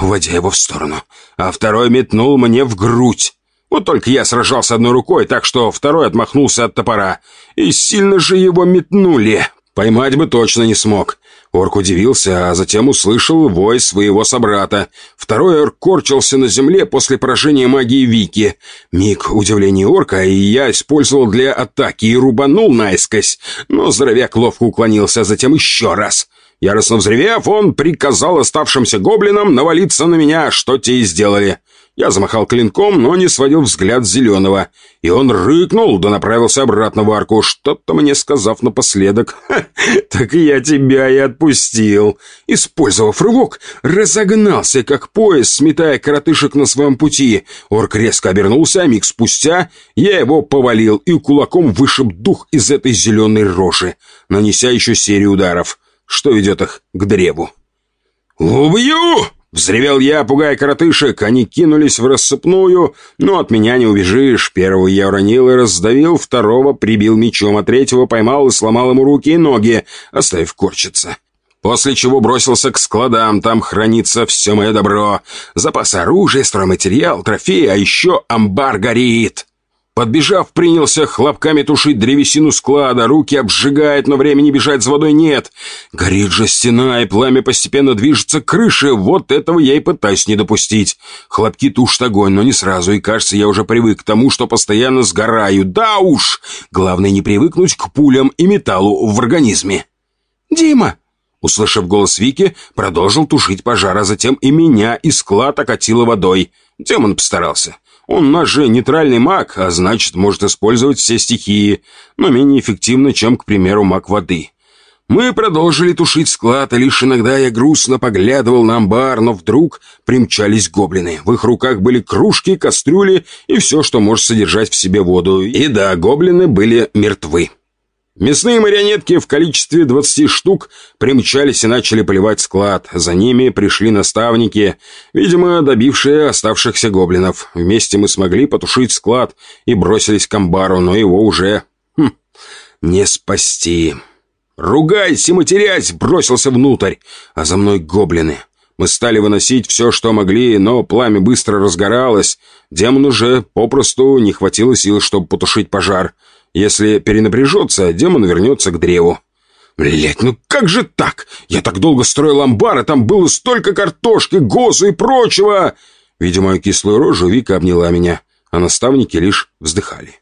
уводя его в сторону, а второй метнул мне в грудь. Вот только я сражался одной рукой, так что второй отмахнулся от топора. И сильно же его метнули. Поймать бы точно не смог. Орк удивился, а затем услышал вой своего собрата. Второй орк корчился на земле после поражения магии Вики. Миг удивления орка, и я использовал для атаки и рубанул наискось. Но здоровяк ловко уклонился, а затем еще раз. Яростно взревев, он приказал оставшимся гоблинам навалиться на меня, что те и сделали. Я замахал клинком, но не сводил взгляд зеленого. И он рыкнул, да направился обратно в арку, что-то мне сказав напоследок. «Так я тебя и отпустил!» Использовав рывок, разогнался, как поезд, сметая коротышек на своем пути. Орк резко обернулся, а миг спустя я его повалил и кулаком вышиб дух из этой зеленой рожи, нанеся еще серию ударов, что ведет их к древу. «Убью!» Взревел я, пугая коротышек, они кинулись в рассыпную, но от меня не убежишь. Первого я уронил и раздавил, второго прибил мечом, а третьего поймал и сломал ему руки и ноги, оставив корчиться. После чего бросился к складам, там хранится все мое добро. Запас оружия, стройматериал, трофеи, а еще амбар горит. Подбежав, принялся хлопками тушить древесину склада. Руки обжигает, но времени бежать за водой нет. Горит же стена, и пламя постепенно движется к крыше. Вот этого я и пытаюсь не допустить. Хлопки тушат огонь, но не сразу, и кажется, я уже привык к тому, что постоянно сгораю. Да уж! Главное не привыкнуть к пулям и металлу в организме. «Дима!» Услышав голос Вики, продолжил тушить пожар, а затем и меня и склад окатило водой. Демон постарался. Он наш же нейтральный маг, а значит, может использовать все стихии, но менее эффективно, чем, к примеру, маг воды. Мы продолжили тушить склад, и лишь иногда я грустно поглядывал на амбар, но вдруг примчались гоблины. В их руках были кружки, кастрюли и все, что может содержать в себе воду. И да, гоблины были мертвы. Мясные марионетки в количестве 20 штук примчались и начали поливать склад. За ними пришли наставники, видимо, добившие оставшихся гоблинов. Вместе мы смогли потушить склад и бросились к амбару, но его уже... Хм, не спасти. «Ругайся, матерясь!» бросился внутрь, а за мной гоблины. Мы стали выносить все, что могли, но пламя быстро разгоралось. Демону уже попросту не хватило сил, чтобы потушить пожар. Если перенапряжется, демон вернется к древу. Блять, ну как же так? Я так долго строил амбар, а там было столько картошки, гоза и прочего. Видя мою кислую рожу, Вика обняла меня, а наставники лишь вздыхали.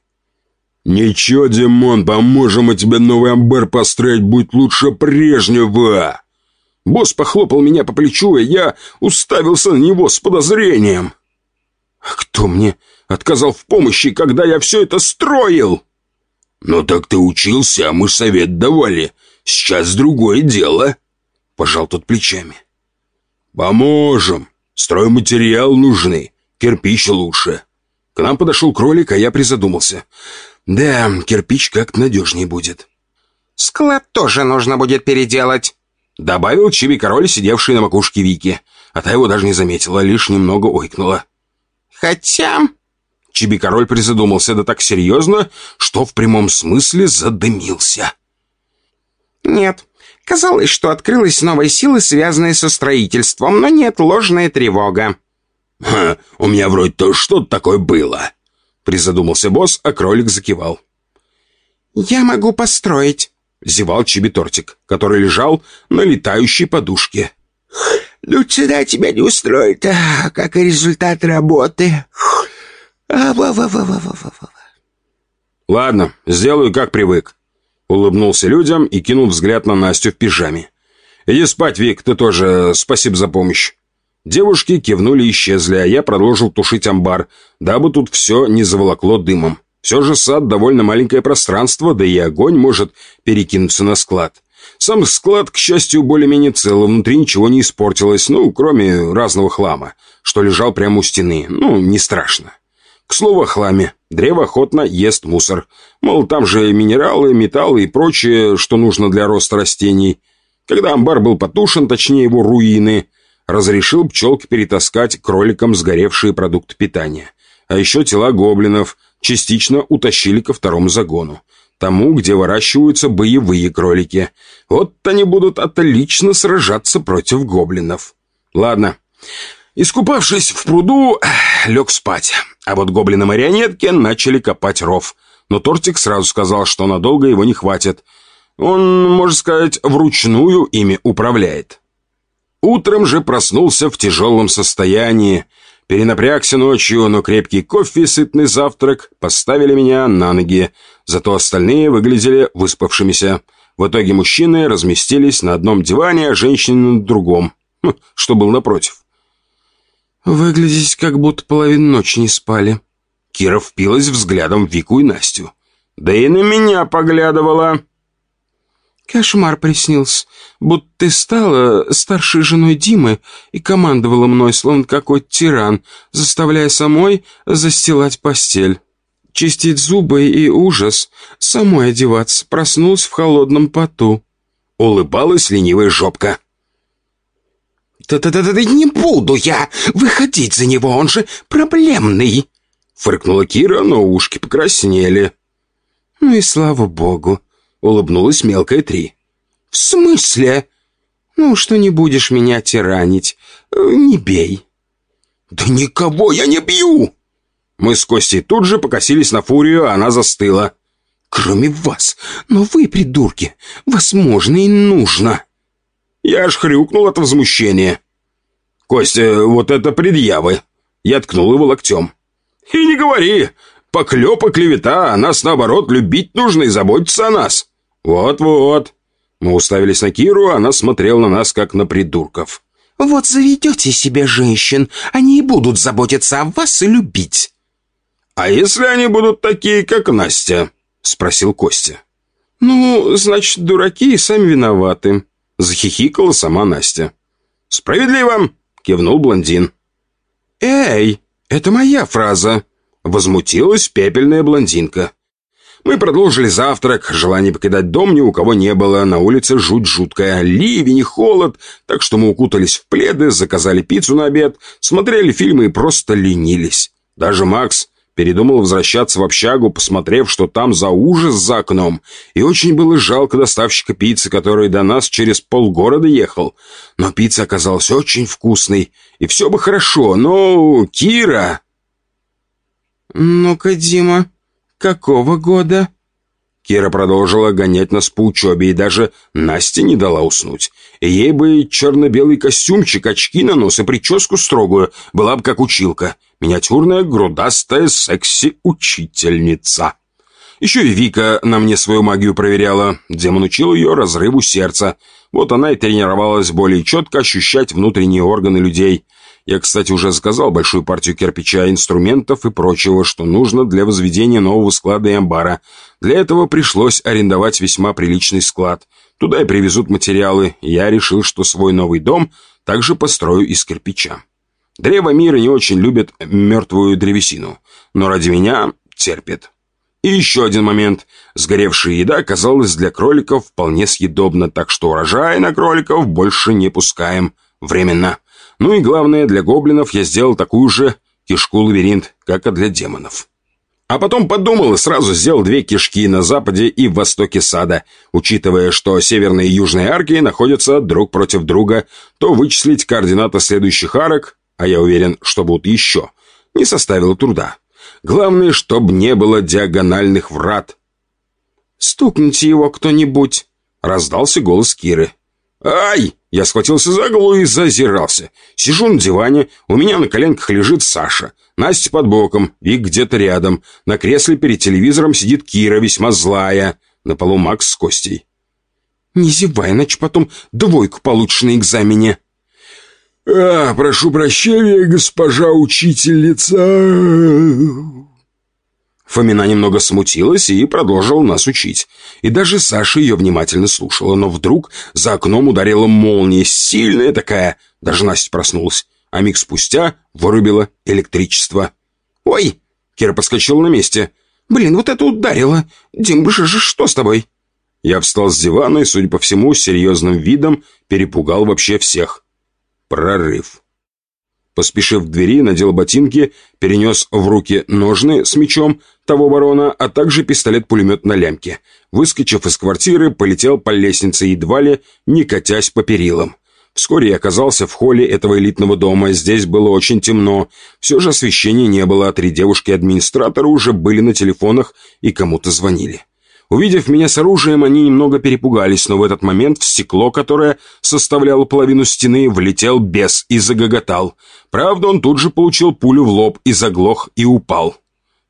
«Ничего, Димон, поможем мы тебе новый амбар построить, будет лучше прежнего!» Босс похлопал меня по плечу, и я уставился на него с подозрением. «Кто мне отказал в помощи, когда я все это строил?» «Ну так ты учился, а мы совет давали. Сейчас другое дело», — пожал тот плечами. «Поможем. Стройматериал нужны. Кирпич лучше». К нам подошел кролик, а я призадумался. «Да, кирпич как-то надежнее будет». «Склад тоже нужно будет переделать», — добавил Чиби-король, сидевший на макушке Вики. А та его даже не заметила, лишь немного ойкнула. «Хотя...» Чиби-король призадумался да так серьезно, что в прямом смысле задымился. «Нет, казалось, что открылась новая сила, связанная со строительством, но нет, ложная тревога». «Ха, у меня вроде тоже что-то такое было», — призадумался босс, а кролик закивал. «Я могу построить», — зевал Чиби-тортик, который лежал на летающей подушке. «Ну, цена тебя не устроит, а, как и результат работы. А, ва ва ва ва ва ва «Ладно, сделаю, как привык». Улыбнулся людям и кинул взгляд на Настю в пижаме. «Иди спать, Вик, ты тоже. Спасибо за помощь». Девушки кивнули и исчезли, а я продолжил тушить амбар, дабы тут все не заволокло дымом. Все же сад довольно маленькое пространство, да и огонь может перекинуться на склад. Сам склад, к счастью, более-менее цел, внутри ничего не испортилось, ну, кроме разного хлама, что лежал прямо у стены. Ну, не страшно. К слову хламе. Древо охотно ест мусор. Мол, там же минералы, металлы и прочее, что нужно для роста растений. Когда амбар был потушен, точнее его руины, разрешил пчелке перетаскать кроликам сгоревшие продукты питания. А еще тела гоблинов частично утащили ко второму загону. Тому, где выращиваются боевые кролики. Вот они будут отлично сражаться против гоблинов. Ладно. Искупавшись в пруду, лег спать. А вот гоблины-марионетки начали копать ров. Но Тортик сразу сказал, что надолго его не хватит. Он, можно сказать, вручную ими управляет. Утром же проснулся в тяжелом состоянии. Перенапрягся ночью, но крепкий кофе и сытный завтрак поставили меня на ноги. Зато остальные выглядели выспавшимися. В итоге мужчины разместились на одном диване, а женщины на другом, хм, что был напротив. «Выглядите, как будто половину ночи не спали». Кира впилась взглядом в Вику и Настю. «Да и на меня поглядывала». «Кошмар приснился, будто ты стала старшей женой Димы и командовала мной, словно какой-то тиран, заставляя самой застилать постель. Чистить зубы и ужас, самой одеваться, проснулась в холодном поту». Улыбалась ленивая жопка. «Да-да-да, не буду я выходить за него, он же проблемный!» Фыркнула Кира, но ушки покраснели. «Ну и слава богу!» — улыбнулась мелкая Три. «В смысле?» «Ну, что не будешь меня тиранить. Не бей». «Да никого я не бью!» Мы с Костей тут же покосились на Фурию, а она застыла. «Кроме вас, но вы, придурки, возможно и нужно!» Я аж хрюкнул от возмущения. «Костя, вот это предъявы!» Я ткнул его локтем. «И не говори! Поклеп и клевета, а нас, наоборот, любить нужно и заботиться о нас!» «Вот-вот!» Мы уставились на Киру, она смотрела на нас, как на придурков. «Вот заведете себе женщин, они и будут заботиться о вас и любить». «А если они будут такие, как Настя?» — спросил Костя. «Ну, значит, дураки и сами виноваты», — захихикала сама Настя. «Справедливо!» — кивнул блондин. «Эй, это моя фраза!» — возмутилась пепельная блондинка. Мы продолжили завтрак. Желания покидать дом ни у кого не было. На улице жуть жуткая. Ливень и холод. Так что мы укутались в пледы, заказали пиццу на обед, смотрели фильмы и просто ленились. Даже Макс передумал возвращаться в общагу, посмотрев, что там за ужас за окном. И очень было жалко доставщика пиццы, который до нас через полгорода ехал. Но пицца оказалась очень вкусной. И все бы хорошо, но... Кира... «Ну-ка, Дима, какого года?» Кира продолжила гонять нас по учебе, и даже Насте не дала уснуть. Ей бы черно-белый костюмчик, очки на нос и прическу строгую, была бы как училка. Миниатюрная, грудастая секси-учительница. Еще и Вика на мне свою магию проверяла. Демон учил ее разрыву сердца. Вот она и тренировалась более четко ощущать внутренние органы людей. Я, кстати, уже заказал большую партию кирпича, инструментов и прочего, что нужно для возведения нового склада и амбара. Для этого пришлось арендовать весьма приличный склад. Туда и привезут материалы. Я решил, что свой новый дом также построю из кирпича. Древо мира не очень любит мертвую древесину, но ради меня терпит. И еще один момент. Сгоревшая еда оказалась для кроликов вполне съедобна, так что урожай на кроликов больше не пускаем. Временно. Ну и главное, для гоблинов я сделал такую же кишку-лабиринт, как и для демонов. А потом подумал и сразу сделал две кишки на западе и востоке сада. Учитывая, что северные и южные арки находятся друг против друга, то вычислить координаты следующих арок, а я уверен, что будут еще, не составило труда. Главное, чтобы не было диагональных врат. «Стукните его кто-нибудь!» — раздался голос Киры. «Ай!» Я схватился за голову и зазирался. Сижу на диване, у меня на коленках лежит Саша. Настя под боком, Вик где-то рядом. На кресле перед телевизором сидит Кира, весьма злая. На полу Макс с Костей. «Не зевай, иначе потом двойку получишь на экзамене». «А, прошу прощения, госпожа учительница!» Фомина немного смутилась и продолжила нас учить. И даже Саша ее внимательно слушала, но вдруг за окном ударила молния, сильная такая. Даже Настя проснулась, а миг спустя вырубила электричество. «Ой!» — Кира подскочила на месте. «Блин, вот это ударило! Дим, что с тобой?» Я встал с дивана и, судя по всему, серьезным видом перепугал вообще всех. Прорыв. Поспешив к двери, надел ботинки, перенес в руки ножны с мечом того барона, а также пистолет-пулемет на лямке. Выскочив из квартиры, полетел по лестнице, едва ли не катясь по перилам. Вскоре я оказался в холле этого элитного дома. Здесь было очень темно. Все же освещения не было, а три девушки-администратора уже были на телефонах и кому-то звонили. Увидев меня с оружием, они немного перепугались, но в этот момент в стекло, которое составляло половину стены, влетел бес и загоготал. Правда, он тут же получил пулю в лоб и заглох и упал.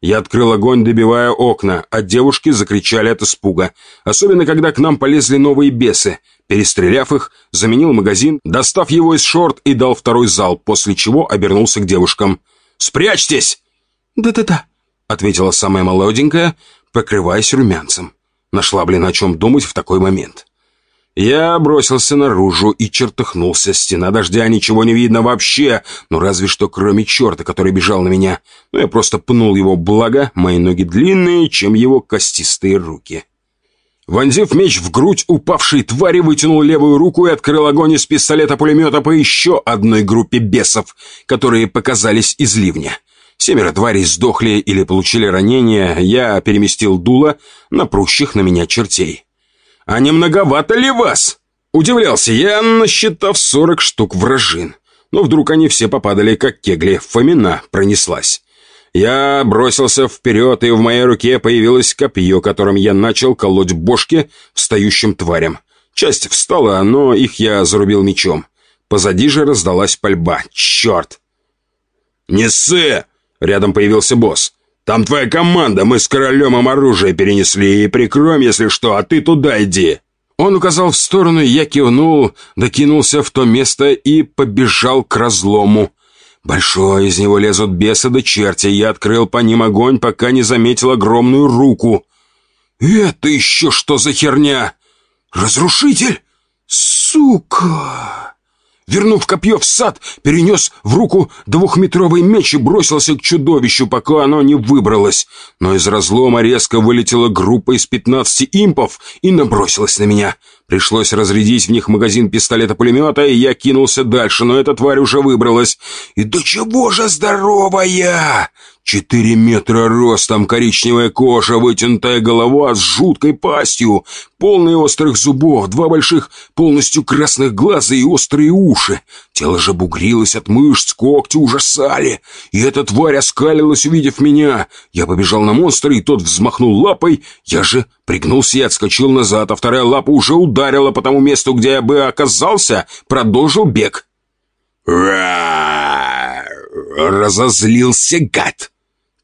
Я открыл огонь, добивая окна, а девушки закричали от испуга. Особенно, когда к нам полезли новые бесы. Перестреляв их, заменил магазин, достав его из шорт и дал второй залп, после чего обернулся к девушкам. «Спрячьтесь!» «Да-да-да», — ответила самая молоденькая, покрываясь румянцем. Нашла, блин, о чем думать в такой момент. Я бросился наружу и чертыхнулся. Стена дождя, ничего не видно вообще, ну разве что кроме черта, который бежал на меня. Но я просто пнул его, благо мои ноги длинные, чем его костистые руки. Вонзив меч в грудь упавшей твари, вытянул левую руку и открыл огонь из пистолета-пулемета по еще одной группе бесов, которые показались из ливня. Семеро тварей сдохли или получили ранения, я переместил дуло на прущих на меня чертей. «А не многовато ли вас?» Удивлялся я, насчитав сорок штук вражин. Но вдруг они все попадали, как кегли, Фомина пронеслась. Я бросился вперед, и в моей руке появилось копье, которым я начал колоть бошки встающим тварям. Часть встала, но их я зарубил мечом. Позади же раздалась пальба. Черт! «Не ссы!» — рядом появился босс. «Там твоя команда, мы с королем им оружие перенесли, и прикроем, если что, а ты туда иди!» Он указал в сторону, я кивнул, докинулся в то место и побежал к разлому. Большой из него лезут бесы да черти, я открыл по ним огонь, пока не заметил огромную руку. «Это еще что за херня? Разрушитель? Сука!» Вернув копье в сад, перенес в руку двухметровый меч и бросился к чудовищу, пока оно не выбралось. Но из разлома резко вылетела группа из пятнадцати импов и набросилась на меня. Пришлось разрядить в них магазин пистолета-пулемета, и я кинулся дальше, но эта тварь уже выбралась. И до чего же здоровая! Четыре метра ростом, коричневая кожа, вытянутая голова с жуткой пастью, полные острых зубов, два больших полностью красных глаза и острые уши. Тело же бугрилось от мышц, когти ужасали. И эта тварь оскалилась, увидев меня. Я побежал на монстра, и тот взмахнул лапой. Я же пригнулся и отскочил назад, а вторая лапа уже ударила по тому месту, где я бы оказался, продолжил бег. Разозлился гад.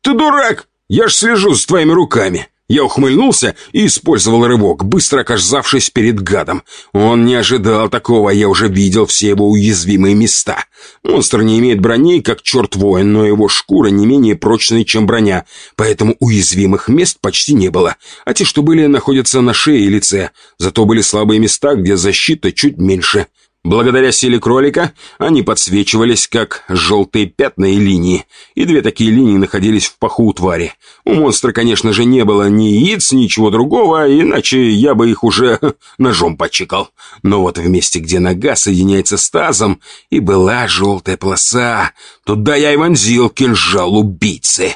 «Ты дурак! Я ж слежу с твоими руками!» Я ухмыльнулся и использовал рывок, быстро оказавшись перед гадом. Он не ожидал такого, я уже видел все его уязвимые места. Монстр не имеет брони, как черт воин, но его шкура не менее прочная, чем броня, поэтому уязвимых мест почти не было, а те, что были, находятся на шее и лице. Зато были слабые места, где защита чуть меньше. Благодаря силе кролика они подсвечивались, как желтые пятна и линии, и две такие линии находились в паху у твари. У монстра, конечно же, не было ни яиц, ничего другого, иначе я бы их уже ножом почекал. Но вот в месте, где нога соединяется с тазом, и была желтая полоса, туда я и вонзил кинжал убийцы.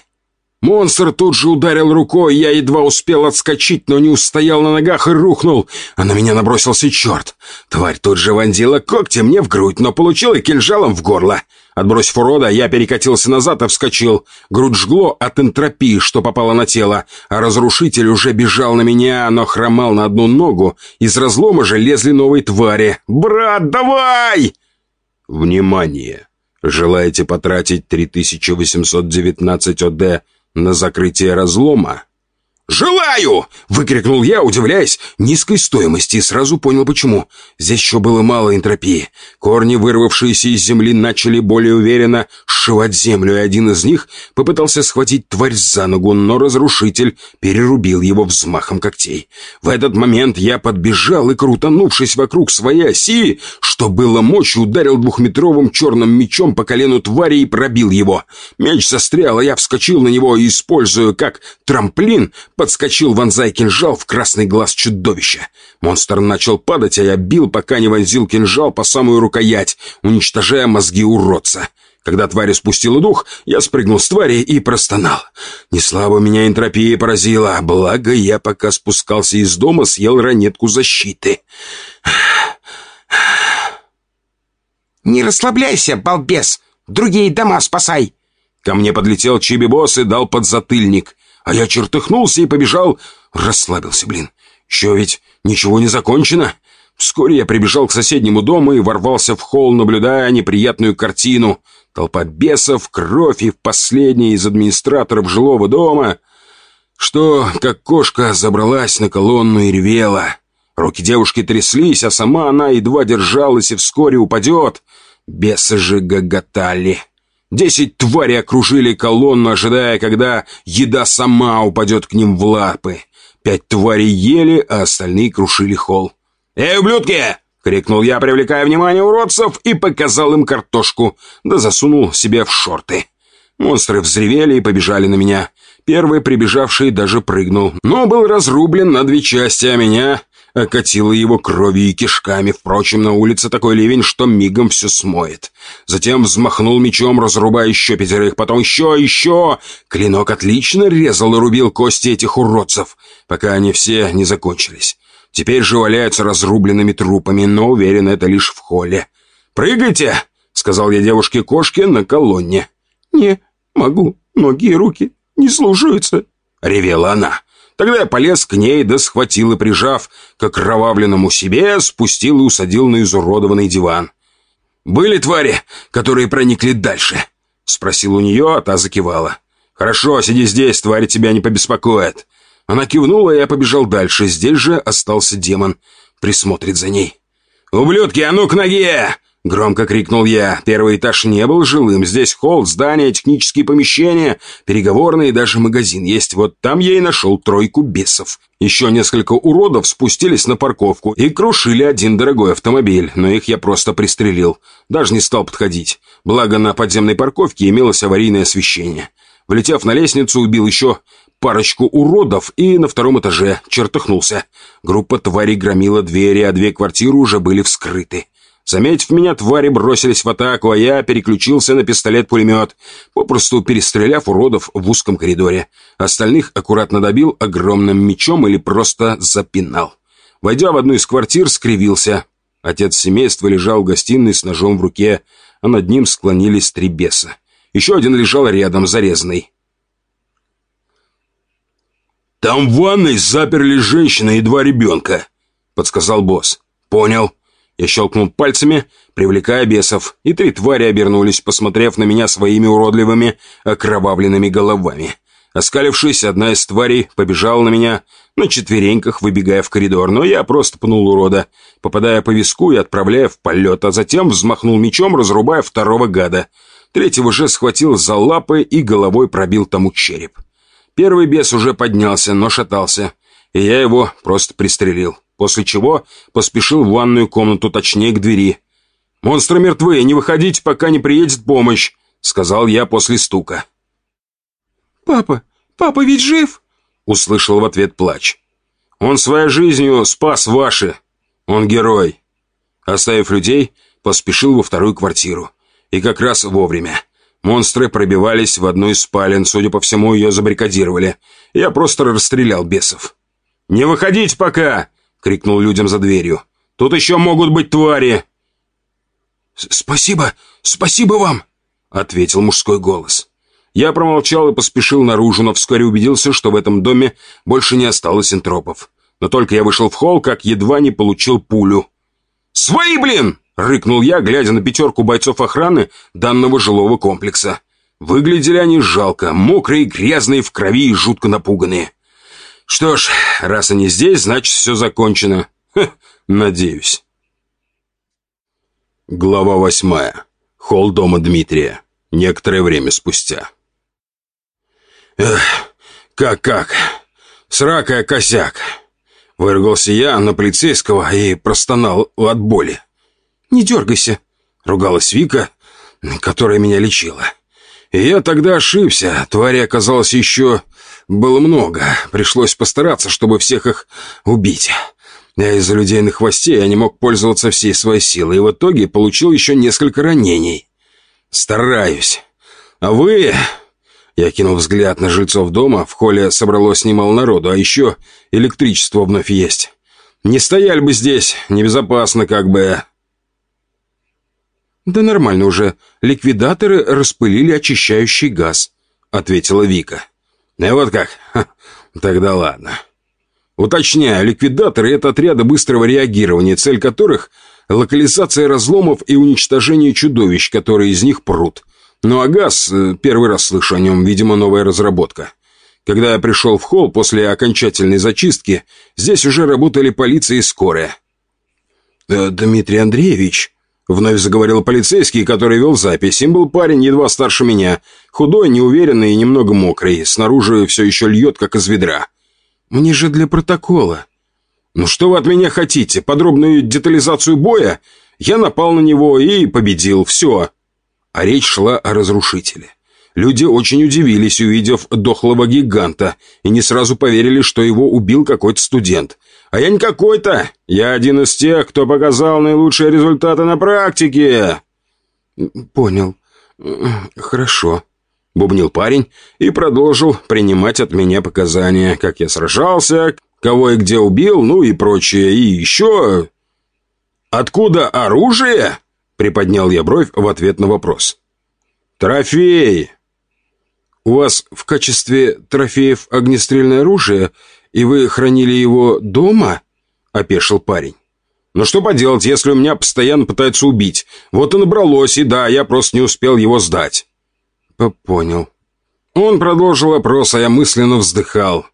Монстр тут же ударил рукой, я едва успел отскочить, но не устоял на ногах и рухнул, а на меня набросился черт. Тварь тут же вонзила когти мне в грудь, но получил и кинжалом в горло. Отбросив урода, я перекатился назад и вскочил. Грудь жгло от энтропии, что попало на тело, а разрушитель уже бежал на меня, но хромал на одну ногу. Из разлома же лезли новые твари. «Брат, давай!» Внимание! Желаете потратить 3819 ОД на закрытие разлома. «Желаю!» — выкрикнул я, удивляясь низкой стоимости, и сразу понял, почему. Здесь еще было мало энтропии. Корни, вырвавшиеся из земли, начали более уверенно сшивать землю, и один из них попытался схватить тварь за ногу, но разрушитель перерубил его взмахом когтей. В этот момент я подбежал и, крутанувшись вокруг своей оси, что было мочи, ударил двухметровым черным мечом по колену твари и пробил его. Меч застрял, а я вскочил на него и, используя как трамплин, подскочил, вонзая кинжал в красный глаз чудовища. Монстр начал падать, а я бил, пока не вонзил кинжал по самую рукоять, уничтожая мозги уродца. Когда тварь спустила дух, я спрыгнул с твари и простонал. Неслабо меня энтропия поразила, благо я, пока спускался из дома, съел ранетку защиты. «Не расслабляйся, балбес! Другие дома спасай!» Ко мне подлетел Чиби-босс и дал подзатыльник. А я чертыхнулся и побежал. Расслабился, блин. Еще ведь ничего не закончено. Вскоре я прибежал к соседнему дому и ворвался в холл, наблюдая неприятную картину. Толпа бесов, кровь и последняя из администраторов жилого дома, что, как кошка, забралась на колонну и ревела. Руки девушки тряслись, а сама она едва держалась и вскоре упадет. Бесы же гоготали. Десять тварей окружили колонну, ожидая, когда еда сама упадет к ним в лапы. Пять тварей ели, а остальные крушили холл. «Эй, ублюдки!» — крикнул я, привлекая внимание уродцев, и показал им картошку, да засунул себе в шорты. Монстры взревели и побежали на меня. Первый прибежавший даже прыгнул, но был разрублен на две части, а меня окатило его кровью и кишками. Впрочем, на улице такой ливень, что мигом все смоет. Затем взмахнул мечом, разрубая еще пятерых, потом еще, еще. Клинок отлично резал и рубил кости этих уродцев, пока они все не закончились. Теперь же валяются разрубленными трупами, но уверен, это лишь в холле. «Прыгайте!» — сказал я девушке-кошке на колонне. «Не могу, ноги и руки не слушаются», — ревела она. Тогда я полез к ней, да схватил и, прижав к окровавленному себе, спустил и усадил на изуродованный диван. «Были твари, которые проникли дальше?» — спросил у нее, а та закивала. «Хорошо, сиди здесь, твари тебя не побеспокоят». Она кивнула, и я побежал дальше. Здесь же остался демон. Присмотрит за ней. «Ублюдки, а ну к ноге!» Громко крикнул я. Первый этаж не был жилым. Здесь холл, здание, технические помещения, переговорные даже магазин есть. Вот там я и нашел тройку бесов. Еще несколько уродов спустились на парковку и крушили один дорогой автомобиль, но их я просто пристрелил. Даже не стал подходить. Благо на подземной парковке имелось аварийное освещение. Влетев на лестницу, убил еще парочку уродов и на втором этаже чертыхнулся. Группа тварей громила двери, а две квартиры уже были вскрыты. Заметив меня, твари бросились в атаку, а я переключился на пистолет-пулемет, попросту перестреляв уродов в узком коридоре. Остальных аккуратно добил огромным мечом или просто запинал. Войдя в одну из квартир, скривился. Отец семейства лежал в гостиной с ножом в руке, а над ним склонились три беса. Еще один лежал рядом, зарезанный. «Там в ванной заперли женщина и два ребенка», — подсказал босс. «Понял». Я щелкнул пальцами, привлекая бесов, и три твари обернулись, посмотрев на меня своими уродливыми, окровавленными головами. Оскалившись, одна из тварей побежала на меня, на четвереньках выбегая в коридор, но я просто пнул урода, попадая по виску и отправляя в полет, а затем взмахнул мечом, разрубая второго гада. Третьего же схватил за лапы и головой пробил тому череп. Первый бес уже поднялся, но шатался, и я его просто пристрелил после чего поспешил в ванную комнату, точнее, к двери. «Монстры мертвы, не выходите, пока не приедет помощь», — сказал я после стука. «Папа, папа ведь жив?» — услышал в ответ плач. «Он своей жизнью спас ваши. Он герой». Оставив людей, поспешил во вторую квартиру. И как раз вовремя. Монстры пробивались в одну из спален, судя по всему, ее забаррикадировали. Я просто расстрелял бесов. «Не выходить пока!» Крикнул людям за дверью. «Тут еще могут быть твари!» «Спасибо! Спасибо вам!» — ответил мужской голос. Я промолчал и поспешил наружу, но вскоре убедился, что в этом доме больше не осталось энтропов. Но только я вышел в холл, как едва не получил пулю. «Свои, блин!» — рыкнул я, глядя на пятерку бойцов охраны данного жилого комплекса. Выглядели они жалко, мокрые, грязные, в крови и жутко напуганные. Что ж, раз они здесь, значит, все закончено. Ха, надеюсь. Глава восьмая. Холл дома Дмитрия. Некоторое время спустя. Эх, как-как? Сракая косяк. Выругался я на полицейского и простонал от боли. «Не дергайся», — ругалась Вика, которая меня лечила. И я тогда ошибся. Твари оказалось еще было много. Пришлось постараться, чтобы всех их убить. Я из-за людей на хвосте я не мог пользоваться всей своей силой, и в итоге получил еще несколько ранений. Стараюсь. А вы... Я кинул взгляд на жильцов дома. В холле собралось немало народу, а еще электричество вновь есть. Не стояли бы здесь, небезопасно как бы. «Да нормально уже. Ликвидаторы распылили очищающий газ», — ответила Вика. И вот как? Ха, тогда ладно. Уточняю, ликвидаторы — это отряды быстрого реагирования, цель которых — локализация разломов и уничтожение чудовищ, которые из них прут. Ну а газ, э, первый раз слышу о нем, видимо, новая разработка. Когда я пришел в холл после окончательной зачистки, здесь уже работали полиция и скорая. «Э, «Дмитрий Андреевич», Вновь заговорил полицейский, который вел запись. Им был парень едва старше меня. Худой, неуверенный и немного мокрый. Снаружи все еще льет, как из ведра. «Мне же для протокола». «Ну что вы от меня хотите? Подробную детализацию боя? Я напал на него и победил. Все». А речь шла о разрушителе. Люди очень удивились, увидев дохлого гиганта, и не сразу поверили, что его убил какой-то студент. А я не какой-то. Я один из тех, кто показал наилучшие результаты на практике. Понял. Хорошо. Бубнил парень и продолжил принимать от меня показания, как я сражался, кого и где убил, ну и прочее. И еще... «Откуда оружие?» — приподнял я бровь в ответ на вопрос. «Трофей!» «У вас в качестве трофеев огнестрельное оружие, и вы хранили его дома?» — опешил парень. «Ну что поделать, если у меня постоянно пытаются убить? Вот и набралось, и да, я просто не успел его сдать». «Понял». Он продолжил опрос, а я мысленно вздыхал.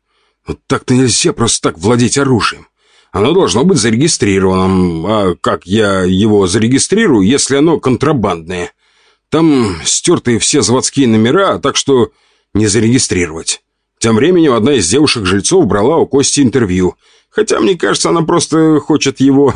Вот так-то нельзя просто так владеть оружием. Оно должно быть зарегистрировано. А как я его зарегистрирую, если оно контрабандное? Там стертые все заводские номера, так что не зарегистрировать. Тем временем одна из девушек-жильцов брала у Кости интервью. Хотя, мне кажется, она просто хочет его